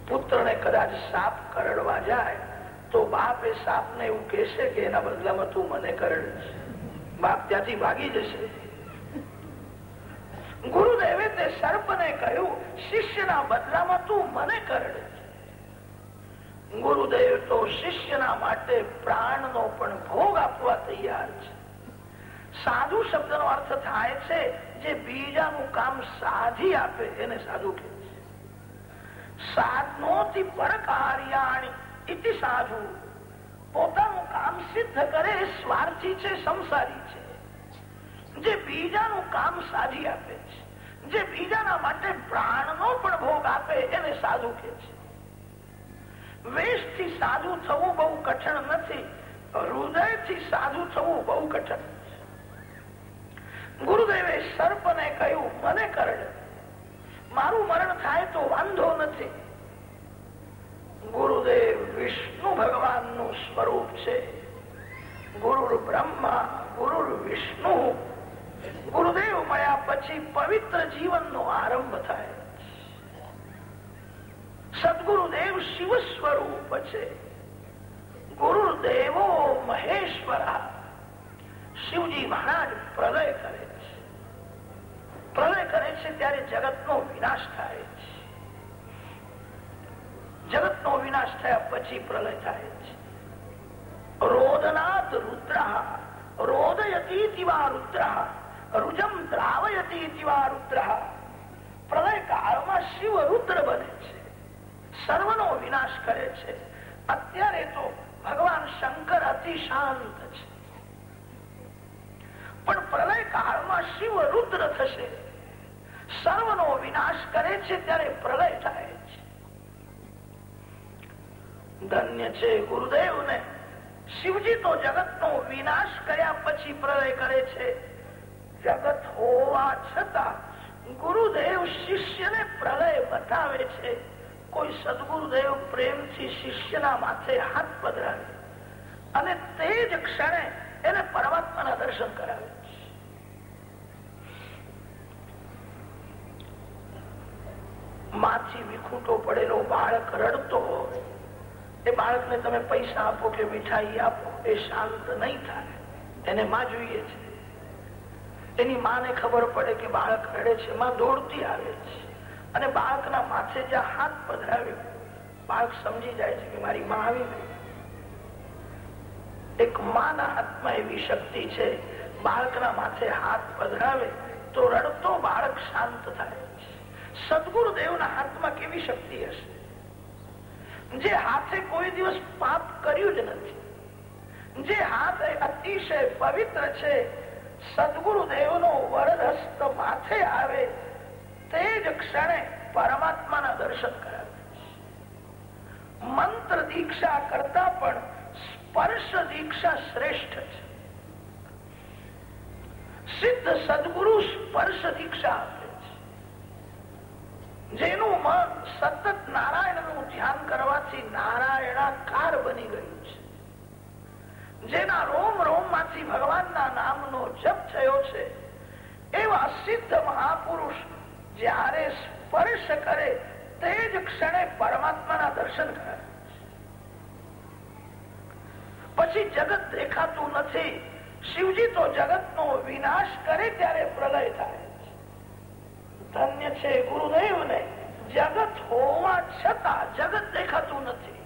પુત્રને કદાચ સાપ કરડવા જાય તો બાપ એ સાપ ને એવું કહેશે કે એના બદલામાં તું મને કરડ બાપ ત્યાંથી ભાગી જશે. ગુરુદેવે તે સર્પને કહ્યું, શિષ્યના બદલામાં તું મને કરડ ગુરુદેવ તો શિષ્યના માટે પ્રાણનો પણ ભોગ આપવા તૈયાર છે. સાધુ શબ્દનો અર્થ થાય છે, જે બીજાનું કામ સાધી આપે, એને સાધુ કહે છે. સાધનોથી પરકાર્યાણી ઇતિ સાધુ પોતાનું કામ સિદ્ધ કરે, સ્વાર્થી છે, સંસારી છે। જે બીજાનું કામ સાધી આપે છે, જે બીજાના માટે પ્રાણનો પણ ભોગ આપે, એને સાધુ કે છે। વેશથી સાધુ થવું બહુ કઠણ નથી, હૃદયથી સાધુ થવું બહુ કઠણ ગુરુદેવે સર્પને કહ્યું, મને કરડ, મારું મરણ થાય તો વાંધો નથી ગુરુદેવ વિષ્ણુ ભગવાનનું સ્વરૂપ છે. ગુરુ બ્રહ્મા ગુરુ વિષ્ણુ. ગુરુદેવ મળ્યા પછી પવિત્ર જીવનનો આરંભ થાય સદગુરુદેવ શિવ સ્વરૂપ છે. ગુરુદેવો મહેશ્વરા. શિવજી મહારાજ પ્રલય કરે છે. પ્રલય કરે છે ત્યારે જગતનો વિનાશ થાય છે જગતનો વિનાશ થયા પછી પ્રલય થાય છે રોદનાથ રુદ્ર, રોદયતી રુદ્ર, રુજમ દ્રાવયતી તિવા રુદ્ર. પ્રલય કાળમાં શિવ રુદ્ર બને છે. સર્વનો વિનાશ કરે છે. અત્યારે તો ભગવાન શંકર અતિ શાંત છે. પણ પ્રલય કાળમાં શિવ રુદ્ર થશે. સર્વનો વિનાશ કરે છે ત્યારે પ્રલય થાય ધન્ય છે ગુરુદેવ ને શિવજી તો જગત નો વિનાશ કર્યા પછી પ્રલય કરે છે. જગત હોવા છતાં ગુરુદેવ શિષ્યને પ્રલય બતાવે છે. કોઈ સદગુરુદેવ પ્રેમથી શિષ્યના માથે હાથ પધરાવે અને તે જ ક્ષણે એને પરમાત્માના દર્શન કરાવે માથી વિખૂટો પડેલો બાળક રડતો હોય. એ બાળકને તમે પૈસા આપો કે મીઠાઈ આપો, એ શાંત નહીં થાય. એને માં જોઈએ છે. એની માને ખબર પડે કે બાળક રડે છે, માં દોડતી આવે છે. અને બાળકના માથે જ્યાં હાથ પધરાવ્યો, બાળક સમજી જાય છે કે મારી માં આવી ગઈ. એક માના હાથમાં એવી શક્તિ છે, બાળકના માથે હાથ પધરાવે તો રડતો બાળક શાંત થાય છે. સદગુરુદેવના હાથમાં કેવી શક્તિ હશે? જે હાથે કોઈ દિવસ પાપ કર્યું જ નથી. જે હાથ અતિશય પવિત્ર છે, સદગુરુદેવનો વરદ હસ્ત માથે આવે, તે જ ક્ષણે પરમાત્માના દર્શન કરાવે. મંત્ર દીક્ષા કરતા પણ સ્પર્શ દીક્ષા શ્રેષ્ઠ છે. સિદ્ધ સદગુરુ સ્પર્શ દીક્ષા જેનું મન સતત નારાયણનું ધ્યાન કરવાથી નારાયણાકાર બની ગયું છે. જેના રોમ રોમમાંથી ભગવાનના નામનો જપ થયો છે, એવા સિદ્ધ મહાપુરુષ જ્યારે સ્પર્શ કરે તે જ ક્ષણે પરમાત્માના દર્શન કરે પછી જગત દેખાતું નથી. શિવજી તો જગત નો વિનાશ કરે ત્યારે પ્રલય થાય. ધન્ય છે ગુરુદેવ ને જગત હોવા છતાં જગત દેખાતું નથી.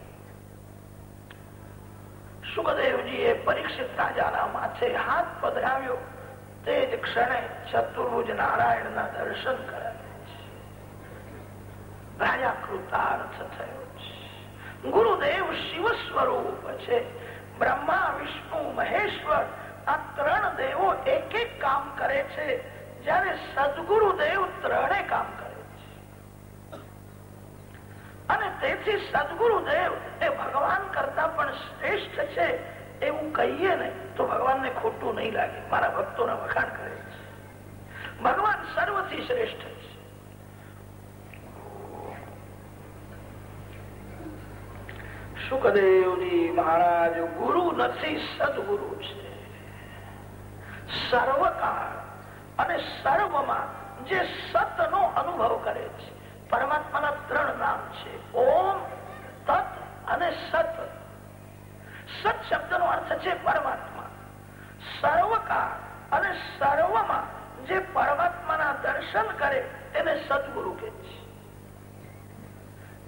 સુખદેવજી એ પરીક્ષિત રાજાના માથે હાથ પધરાવ્યો. તે જ ક્ષણે ચતુર્ભુજ નારાયણ ના દર્શન કરાવે રાજા કૃતાર્થ થયો ગુરુદેવ શિવ સ્વરૂપ છે. બ્રહ્મા, વિષ્ણુ, મહેશ્વર આ ત્રણ દેવો એક એક કામ કરે છે. જયારે સદગુરુદેવ ત્રણે કામ કરે છે. અને તેથી સદગુરુદેવ એ ભગવાન કરતા પણ શ્રેષ્ઠ છે એવું કહીએ ને, તો ભગવાનને ખોટું નહીં લાગે. મારા ભક્તોના વખાણ કરે છે. ભગવાન સર્વથી શ્રેષ્ઠ છે. સુખદેવજી મહારાજ ગુરુ નથી, સદગુરુ છે. સર્વકાળ અને સર્વમાં જે સત નો અનુભવ કરે છે. પરમાત્માના ત્રણ નામ છે. ઓમ, તત અને સત. સત શબ્દ નો અર્થ છે પરમાત્મા. સર્વકાળ અને સર્વમાં જે પરમાત્માના દર્શન કરે એને સદગુરુ કે છે.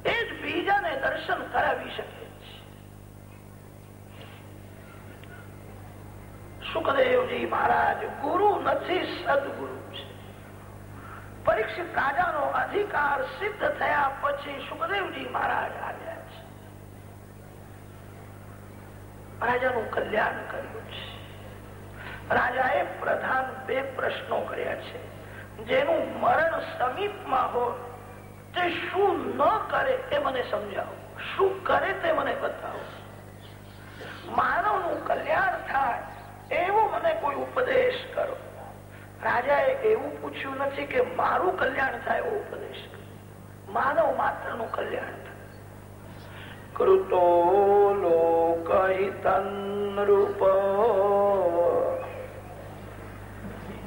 એ જ બીજાને દર્શન કરાવી શકે. સુખદેવજી મહારાજ, ગુરુ નથી, સદગુરુ છે. પરીક્ષિત રાજાનો અધિકાર સિદ્ધ થયા પછી સુખદેવજી મહારાજ આવ્યા છે. રાજાનું કલ્યાણ કર્યું છે. રાજાએ પ્રધાન બે પ્રશ્નો કર્યા છે. જેનું મરણ સમીપમાં હોય, તે શું ન કરે એ મને સમજાવો. શું કરે તે મને બતાવો. માનવનું કલ્યાણ થાય એવો મને કોઈ ઉપદેશ કરો. રાજાએ એવું પૂછ્યું નથી કે મારું કલ્યાણ થાય એવો ઉપદેશ માનવ માત્ર કલ્યાણ કૃતો લોકહિતનૃપ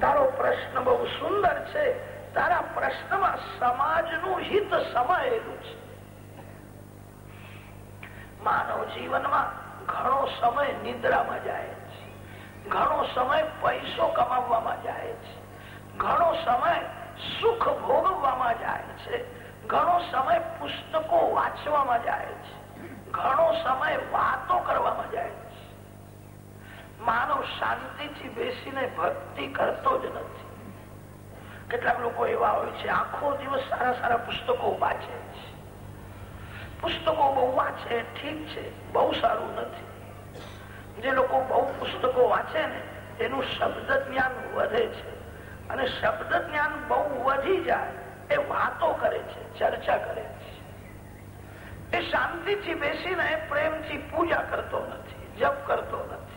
તારો પ્રશ્ન બહુ સુંદર છે. તારા પ્રશ્નમાં સમાજનું હિત સમાયેલું છે. માનવ જીવનમાં ઘણો સમય નિદ્રામાં જાય. ઘણો સમય પૈસો કમાવવામાં જાય છે. ઘણો સમય સુખ ભોગવવામાં જાય છે. ઘણો સમય પુસ્તકો વાંચવામાં જાય છે. ઘણો સમય વાતો કરવામાં જાય છે. માનવ શાંતિથી બેસીને ભક્તિ કરતો જ નથી. કેટલાક લોકો એવા હોય છે, આખો દિવસ સારા સારા પુસ્તકો વાંચે છે. પુસ્તકો બહુ વાંચે, ઠીક છે, બહુ સારું નથી. જે લોકો બહુ પુસ્તકો વાંચે ને એનું શબ્દ જ્ઞાન વધે છે. અને શબ્દ જ્ઞાન બહુ વધી જાય એ વાતો કરે છે, ચર્ચા કરે છે. એ શાંતિથી બેસીને પ્રેમથી પૂજા કરતો નથી, જપ કરતો નથી.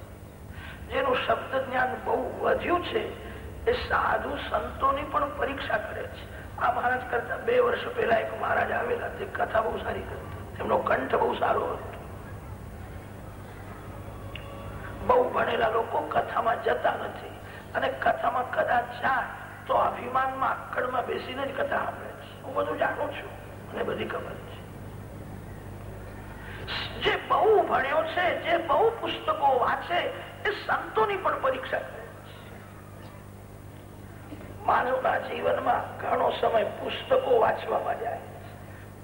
જેનું શબ્દ જ્ઞાન બહુ વધ્યું છે, એ સાધુ સંતોની પણ પરીક્ષા કરે છે. આ મહારાજ કરતા બે વર્ષ પહેલા એક મહારાજ આવેલા, તે કથા બહુ સારી કરતા. એમનો કંઠ બહુ સારો હતો. બહુ ભણેલા લોકો કથામાં જતા નથી. અને કથામાં કદાચ જાય તો અભિમાનમાં આકડમાં બેસીને જ કથા સાંભળે છે. હું બધું જાણું છું અને બધી ખબર જે બહુ ભણ્યો છે, જે બહુ પુસ્તકો વાંચે, એ સંતોની પણ પરીક્ષા કરે માનવના જીવનમાં ઘણો સમય પુસ્તકો વાંચવામાં જાય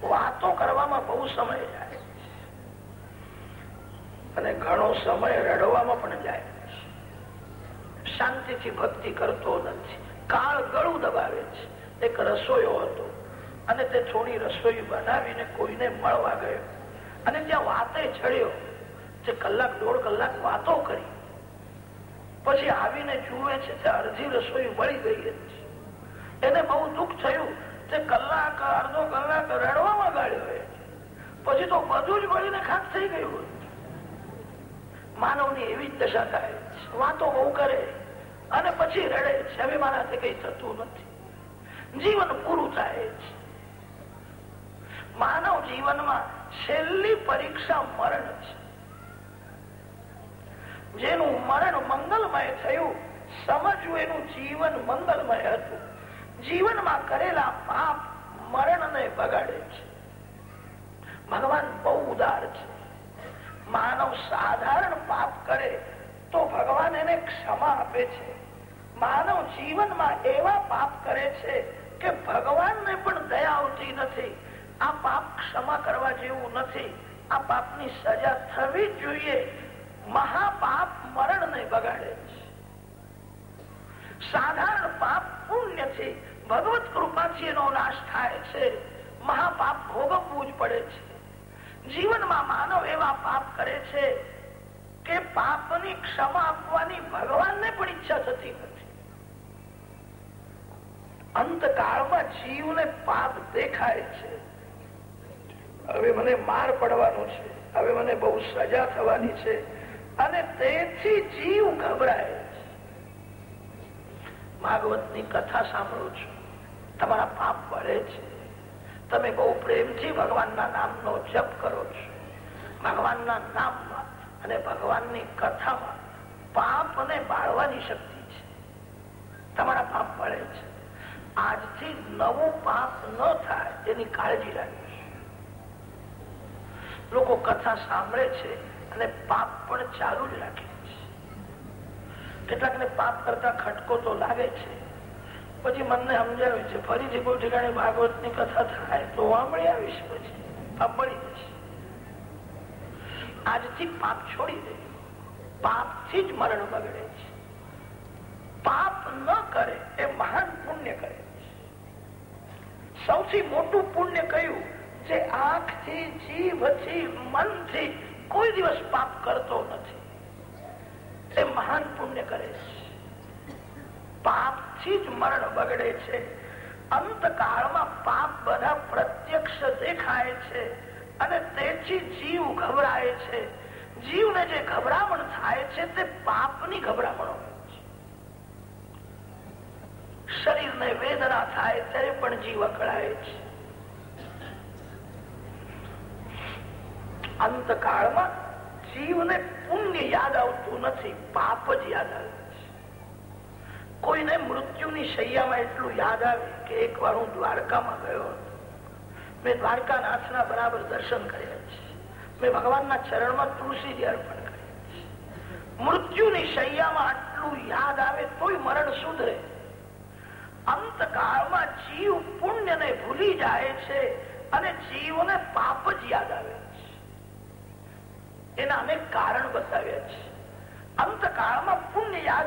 વાતો કરવામાં બહુ સમય જાય અને ઘણો સમય રડવામાં પણ જાય. શાંતિથી ભક્તિ કરતો નથી. કાળ ગળું દબાવે છે. એક રસોયો હતો. અને તે થોડી રસોઈ બનાવીને કોઈને મળવા ગયો. અને ત્યાં વાતે ચડ્યો. જે કલાક, દોઢ કલાક વાતો કરી. પછી આવીને જુએ છે તે અડધી રસોઈ મળી ગઈ એને બહુ દુઃખ થયું તે કલાક, અડધો કલાક રડવામાં ગાળ્યો પછી તો બધું જ મળીને ખાક થઈ ગયું માનવની એવી જ દશા થાય વાતો બહુ કરે અને પછી રડે છે. હવે મારાથી કઈ થતું નથી. જીવન પૂરું થાય છે. માનવ જીવનમાં છેલ્લી પરીક્ષા મરણ છે. જેનું મરણ મંગલમય થયું, સમજવું એનું જીવન મંગલમય હતું. જીવનમાં કરેલા પાપ મરણને બગાડે છે. ભગવાન બહુ ઉદાર છે. માનવ સાધારણ પાપ કરે તો ભગવાન એને ક્ષમા આપે છે. માનવ જીવનમાં એવા પાપ કરે છે કે ભગવાનને પણ દયા આવતી નથી. આ પાપ ક્ષમા કરવા જેવું નથી. આ પાપની સજા થવી જોઈએ. મહાપાપ મરણને બગાડે છે. સાધારણ પાપ પુણ્યથી ભગવત કૃપાથી એનો નાશ થાય છે. મહાપાપ ભોગવવું જ પડે છે. જીવનમાં માનવ એવા પાપ કરે છે કે પાપની ક્ષમા આપવાની ભગવાનને પણ ઈચ્છા થતી નથી. અંતકાળમાં જીવને પાપ દેખાય છે. હવે મને માર પડવાનો છે. હવે મને બહુ સજા થવાની છે. અને તેથી જીવ ગભરાય ભાગવતની કથા સાંભળો છો. તમારા પાપ વળે છે. તમે બહુ પ્રેમથી ભગવાનના નામનો જપ કરો છો. ભગવાનના નામમાં અને ભગવાનની કથામાં પાપને બાળવાની શક્તિ છે. તમારા પાપ બળે છે. આજથી નવું પાપ ન થાય એની કાળજી રાખવી લોકો કથા સાંભળે છે અને પાપ પણ ચાલુ જ રાખે છે. કેટલાકને પાપ કરતા ખટકો તો લાગે છે. પછી મનને સમજાવ્યું છે. ફરીથી કોઈ ઠેકાણે ભાગવતની કથા થાય તો વામળી આવીશ પછી. મળી જશે આજથી પાપ છોડી દે. પાપથી જ મરણ બગડે છે. પાપ ન કરે એ મહાન પુણ્ય કરે સૌથી મોટું પુણ્ય કયું? જે આંખથી મનથી કોઈ દિવસ પાપ કરતો નથી. એ મહાન પુણ્ય કરે છે. પાપથી જ મરણ બગડે છે. અંતકાળમાં પાપ બધા પ્રત્યક્ષ દેખાય છે અને તેથી જીવ ગભરાય છે. જીવને જે ગભરામણ થાય છે તે પાપની ગભરામણ શરીરને વેદના થાય ત્યારે પણ જીવ અકળાય છે. અંતકાળમાં જીવને પુણ્ય યાદ આવતું નથી, પાપ જ યાદ આવે. કોઈને મૃત્યુની શૈયામાં એટલું યાદ આવે કે એક વાર હું દ્વારકામાં ગયો હતો. મેં દ્વારકાનાથના બરાબર દર્શન કર્યા છે. મેં ભગવાનના ચરણમાં તુલસીજી અર્પણ કર્યા છે. મૃત્યુની શૈયામાં આટલું યાદ આવે તોય મરણ સુધરે. અંતકાળમાં જીવ પુણ્યને ભૂલી જાય છે અને જીવને પાપ જ યાદ આવે છે. એના અનેક કારણ બતાવ્યા છે. અંતકાળમાં પુણ્ય યાદ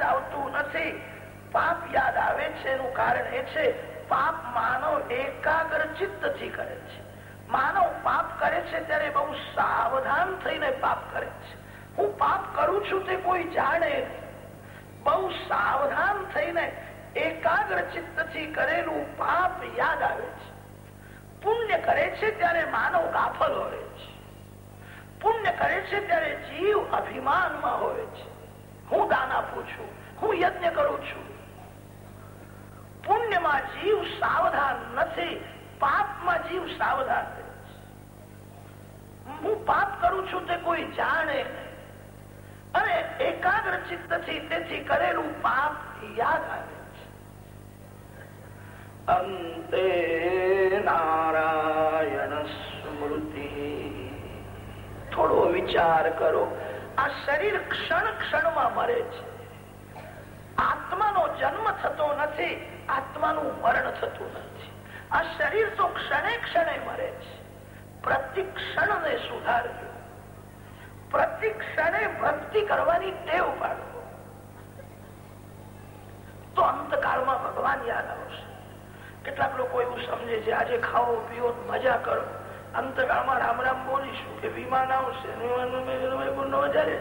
પાપ યાદ આવે છે, એનું કારણ એ છે, પાપ માનવ એકાગ્ર ચિત્તથી કરે છે. માનવ પાપ કરે છે ત્યારે બહુ સાવધાન થઈને પાપ કરે છે. હું પાપ કરું છું તે કોઈ જાણે બહુ સાવધાન થઈને એકાગ્ર ચિત્તથી કરેલું પાપ યાદ આવે છે. પુણ્ય કરે છે ત્યારે માનવ ગાફલ હોય છે. પુણ્ય કરે છે ત્યારે જીવ અભિમાનમાં હોય છે. હું દાન આપું છું હું યજ્ઞ કરું છું પુણ્યમાં જીવ સાવધાન નથી, પાપમાં જીવ સાવધાન હું પાપ કરું છું તે કોઈ જાણે અને એકાગ્ર ચિત્તથી તેથી કરેલું પાપ યાદ આવે અંતે નારાયણ સ્મૃતિ. થોડો વિચાર કરો, આ શરીર ક્ષણ ક્ષણમાં મરે છે. આત્માનો જન્મ થતો નથી, આત્માનું મરણ થતું નથી. આ શરીર તો ક્ષણે ક્ષણે મરે છે. પ્રતિ ક્ષણને સુધારજો. પ્રતિ ભક્તિ કરવાની ટેવ પાડો. તો અંતકાળમાં ભગવાન યાદ આવશે. કેટલાક લોકો એવું સમજે છે, આજે ખાઓ, પીઓ, મજા કરો. અંતકાળમાં રામ રામ બોલીશું કે, વિમાન આવશે. વધારે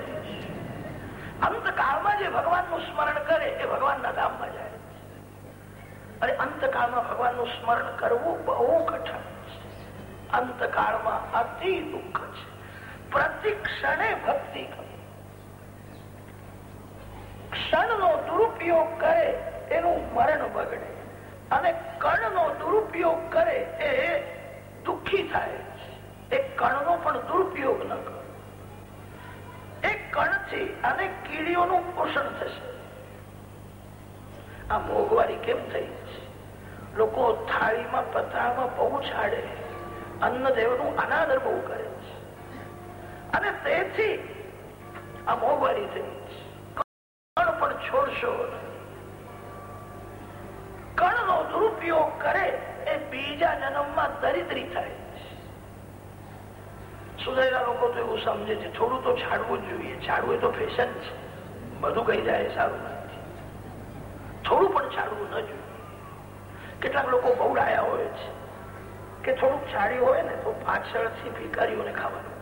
અંતકાળમાં જે ભગવાનનું સ્મરણ કરે, એ ભગવાનના ધામમાં જાય અને અંતકાળમાં ભગવાનનું સ્મરણ કરવું બહુ કઠણ છે. અંતકાળમાં અતિ દુઃખ છે. પ્રતિક્ષણે ભક્તિ કરવી ક્ષણનો દુરુપયોગ કરે, એનું મરણ બગડે. અને કણનો દુરુપયોગ કરે, એ દુઃખી થાય એ કણનો પણ દુરુપયોગ ન કરો. કણથી અને કીડીઓનું પોષણ થશે. આ મોંઘવારી કેમ થઈ લોકો થાળીમાં, પતરામાં બહુ છાડે અન્નદેવનું અનાદર બહુ કરે છે. અને તેથી આ મોંઘવારી થઈ કણ પણ છોડશો કણનો દુરુપયોગ કરે એ બીજા જન્મમાં દરિદ્રી થાય. સુધરેલા લોકો તો એવું સમજે છે, થોડું તો છાડવું જ જોઈએ. છાડવું તો ફેશન છે. બધું કહી જાય સારું નથી. થોડું પણ છાડવું ન જોઈએ. કેટલાક લોકો બહુ હોય છે કે થોડુંક છાડ્યું હોય ને તો પાછળથી ભિકારીઓને ખાવાનું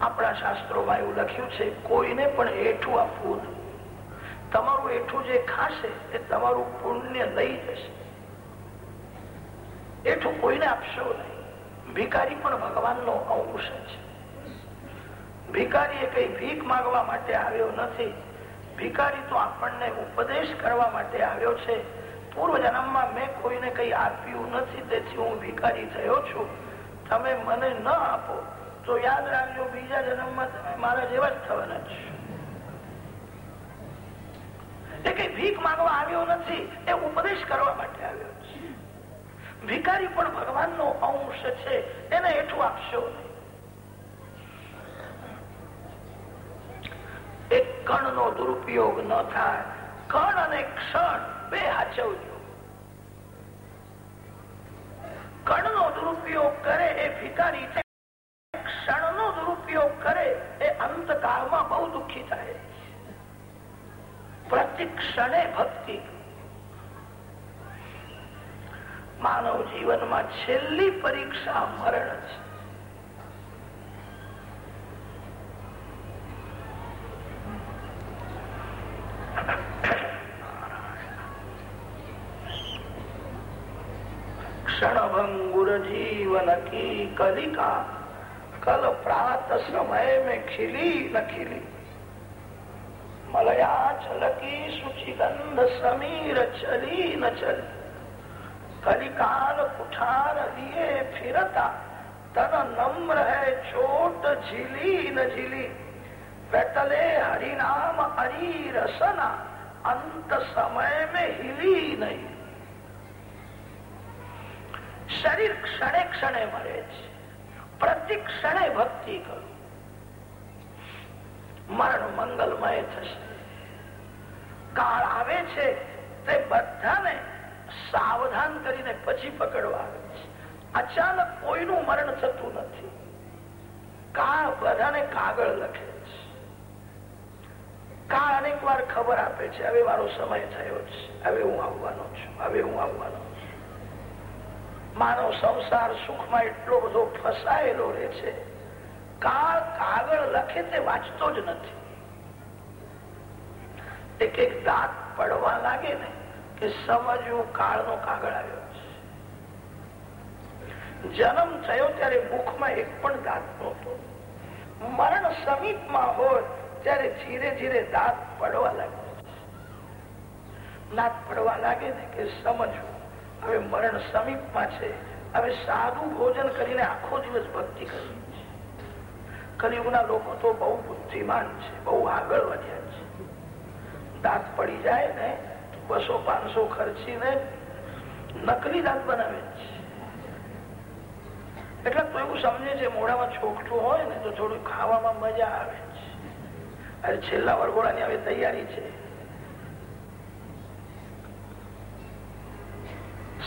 આપણા શાસ્ત્રોમાં એવું લખ્યું છે, કોઈને પણ એઠું આપવું તમારું એઠું જે ખાશે એ તમારું પુણ્ય લઈ જશે. એઠું કોઈને આપશો નહીં. ભિકારી પણ ભગવાનનો અંશ છે. ભિકારી એ કઈ ભીખ માંગવા માટે આવ્યો નથી. ભિકારી તો આપણને ઉપદેશ કરવા માટે આવ્યો છે. પૂર્વ જન્મમાં મેં કોઈને કઈ આપ્યું નથી, તેથી હું ભિકારી થયો છું. તમે મને ન આપો, તો યાદ રાખજો, બીજા જન્મમાં તમે મારા જેવા જ થવાના છો. એ કઈ ભીખ માંગવા આવ્યો નથી, એ ઉપદેશ કરવા માટે આવ્યો. ભિકારી પણ ભગવાનનો અંશ છે. એને હેઠું આપશો. એક કણ નો દુરુપયોગ ન થાય. કણ અને ક્ષણ બે હાચવજો. કણ નો દુરુપયોગ કરે એ ભિકારી છે. ક્ષણ નો દુરુપયોગ કરે એ અંતકાળમાં બહુ દુઃખી થાય. પ્રતિ ક્ષણે ભક્તિ. માનવ જીવનમાં છેલ્લી પરીક્ષા મરણ છે ક્ષણભંગુર જીવન કી કલિકા કલ પ્રાત સમય में खिली न खिली મલયા છલકી સુચિગંધ સમીર ચલી ન ચલી કલિકાલ કુઠાર દિયે ફિરતા. તન નમ્ર હે છોટ ઝીલી ન ઝીલી. વેતલે હરિનામ હરી રસના અંત સમય મે હિલી નહીં. શરીર ક્ષણે ક્ષણે મરે છે. પ્રતિ ક્ષણે ભક્તિ કરો. મરણ મંગલમય થશે. કાળ આવે છે તે બધાને સાવધાન કરીને પછી પકડવા આવે છે. અચાનક કોઈનું મરણ થતું નથી. બધાને કાગળ લખે છે. કા અનેક વાર ખબર આપે છે, હવે મારો સમય થયો છે. હવે હું આવવાનો છું, હવે હું આવવાનો છું. સંસાર સુખમાં એટલો બધો ફસાયેલો રહે છે. કાળ કાગળ લખે તે વાંચતો જ નથી. એક એક દાંત પડવા લાગે ને કે સમજવું કાળનો કાગળ આવ્યો જન્મ થયો ત્યારે મુખમાં એક પણ દાંત નહોતો. મરણ સમીપમાં હોય ત્યારે ધીરે ધીરે દાંત પડવા લાગે દાંત પડવા લાગે ને કે સમજવું. હવે મરણ સમીપમાં છે. હવે સાદું ભોજન કરીને આખો દિવસ ભક્તિ કરવી કલયુગના લોકો તો બહુ બુદ્ધિમાન છે, બહુ આગળ વધ્યા છે. દાંત પડી જાય ને બસો પાંચસો ખર્ચીને નકલી દાંત બનાવે છે. એટલે તો એવું સમજે છે, મોઢામાં છોકઠું હોય ને તો થોડું ખાવામાં મજા આવે છે. અરે છેલ્લા વરઘોડાની હવે તૈયારી છે.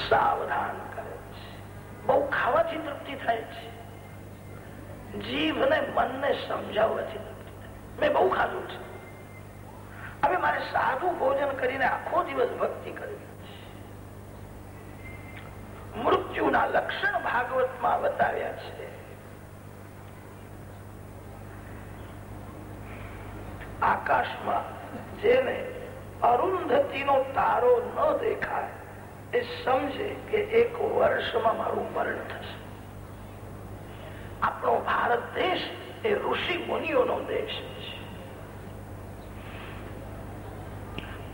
સાવધાન કરે છે. બહુ ખાવાથી તૃપ્તિ થાય છે. જીભ ને મનને સમજાવવાથી તૃપ્તિ થાય મેં બહુ ખાધું છે. હવે મારે સાદું ભોજન કરીને આખો દિવસ ભક્તિ કરવી. મૃત્યુના લક્ષણ ભાગવતમાં બતાવ્યા છે. આકાશમાં જેને અરુંધતીનો તારો ન દેખાય, એ સમજે કે એક વર્ષમાં મારું મરણ થશે. આપણો ભારત દેશ એ ઋષિ મુનિઓનો દેશ છે.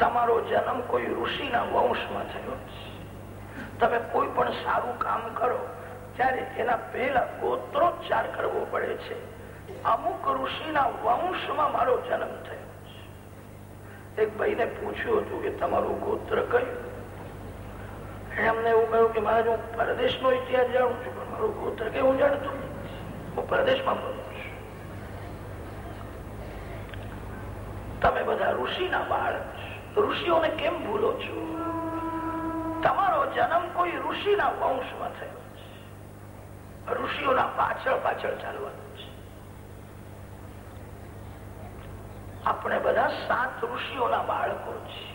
તમારો જન્મ કોઈ ઋષિના વંશમાં થયો તમે કોઈ પણ સારું કામ કરો, ત્યારે એના પહેલા ગોત્રોચ્ચાર કરવો પડે છે. અમુક ઋષિના વંશમાં મારો જન્મ થયો એક ભાઈને પૂછ્યું હતું કે તમારું ગોત્ર કયું? એમને એવું કહ્યું કે મહારાજ, હું પરદેશ નો ઇતિહાસ જાણું છું, પણ મારું ગોત્ર કે હું જાણતો હું પરદેશમાં બોલું છું. તમે બધા ઋષિના બાળક ઋષિઓને કેમ ભૂલો છો? તમારો જન્મ કોઈ ઋષિના વંશમાં થયો છે. ઋષિઓના પાછળ પાછળ ચાલવાનું છે. આપણે બધા સાત ઋષિઓના બાળકો છીએ.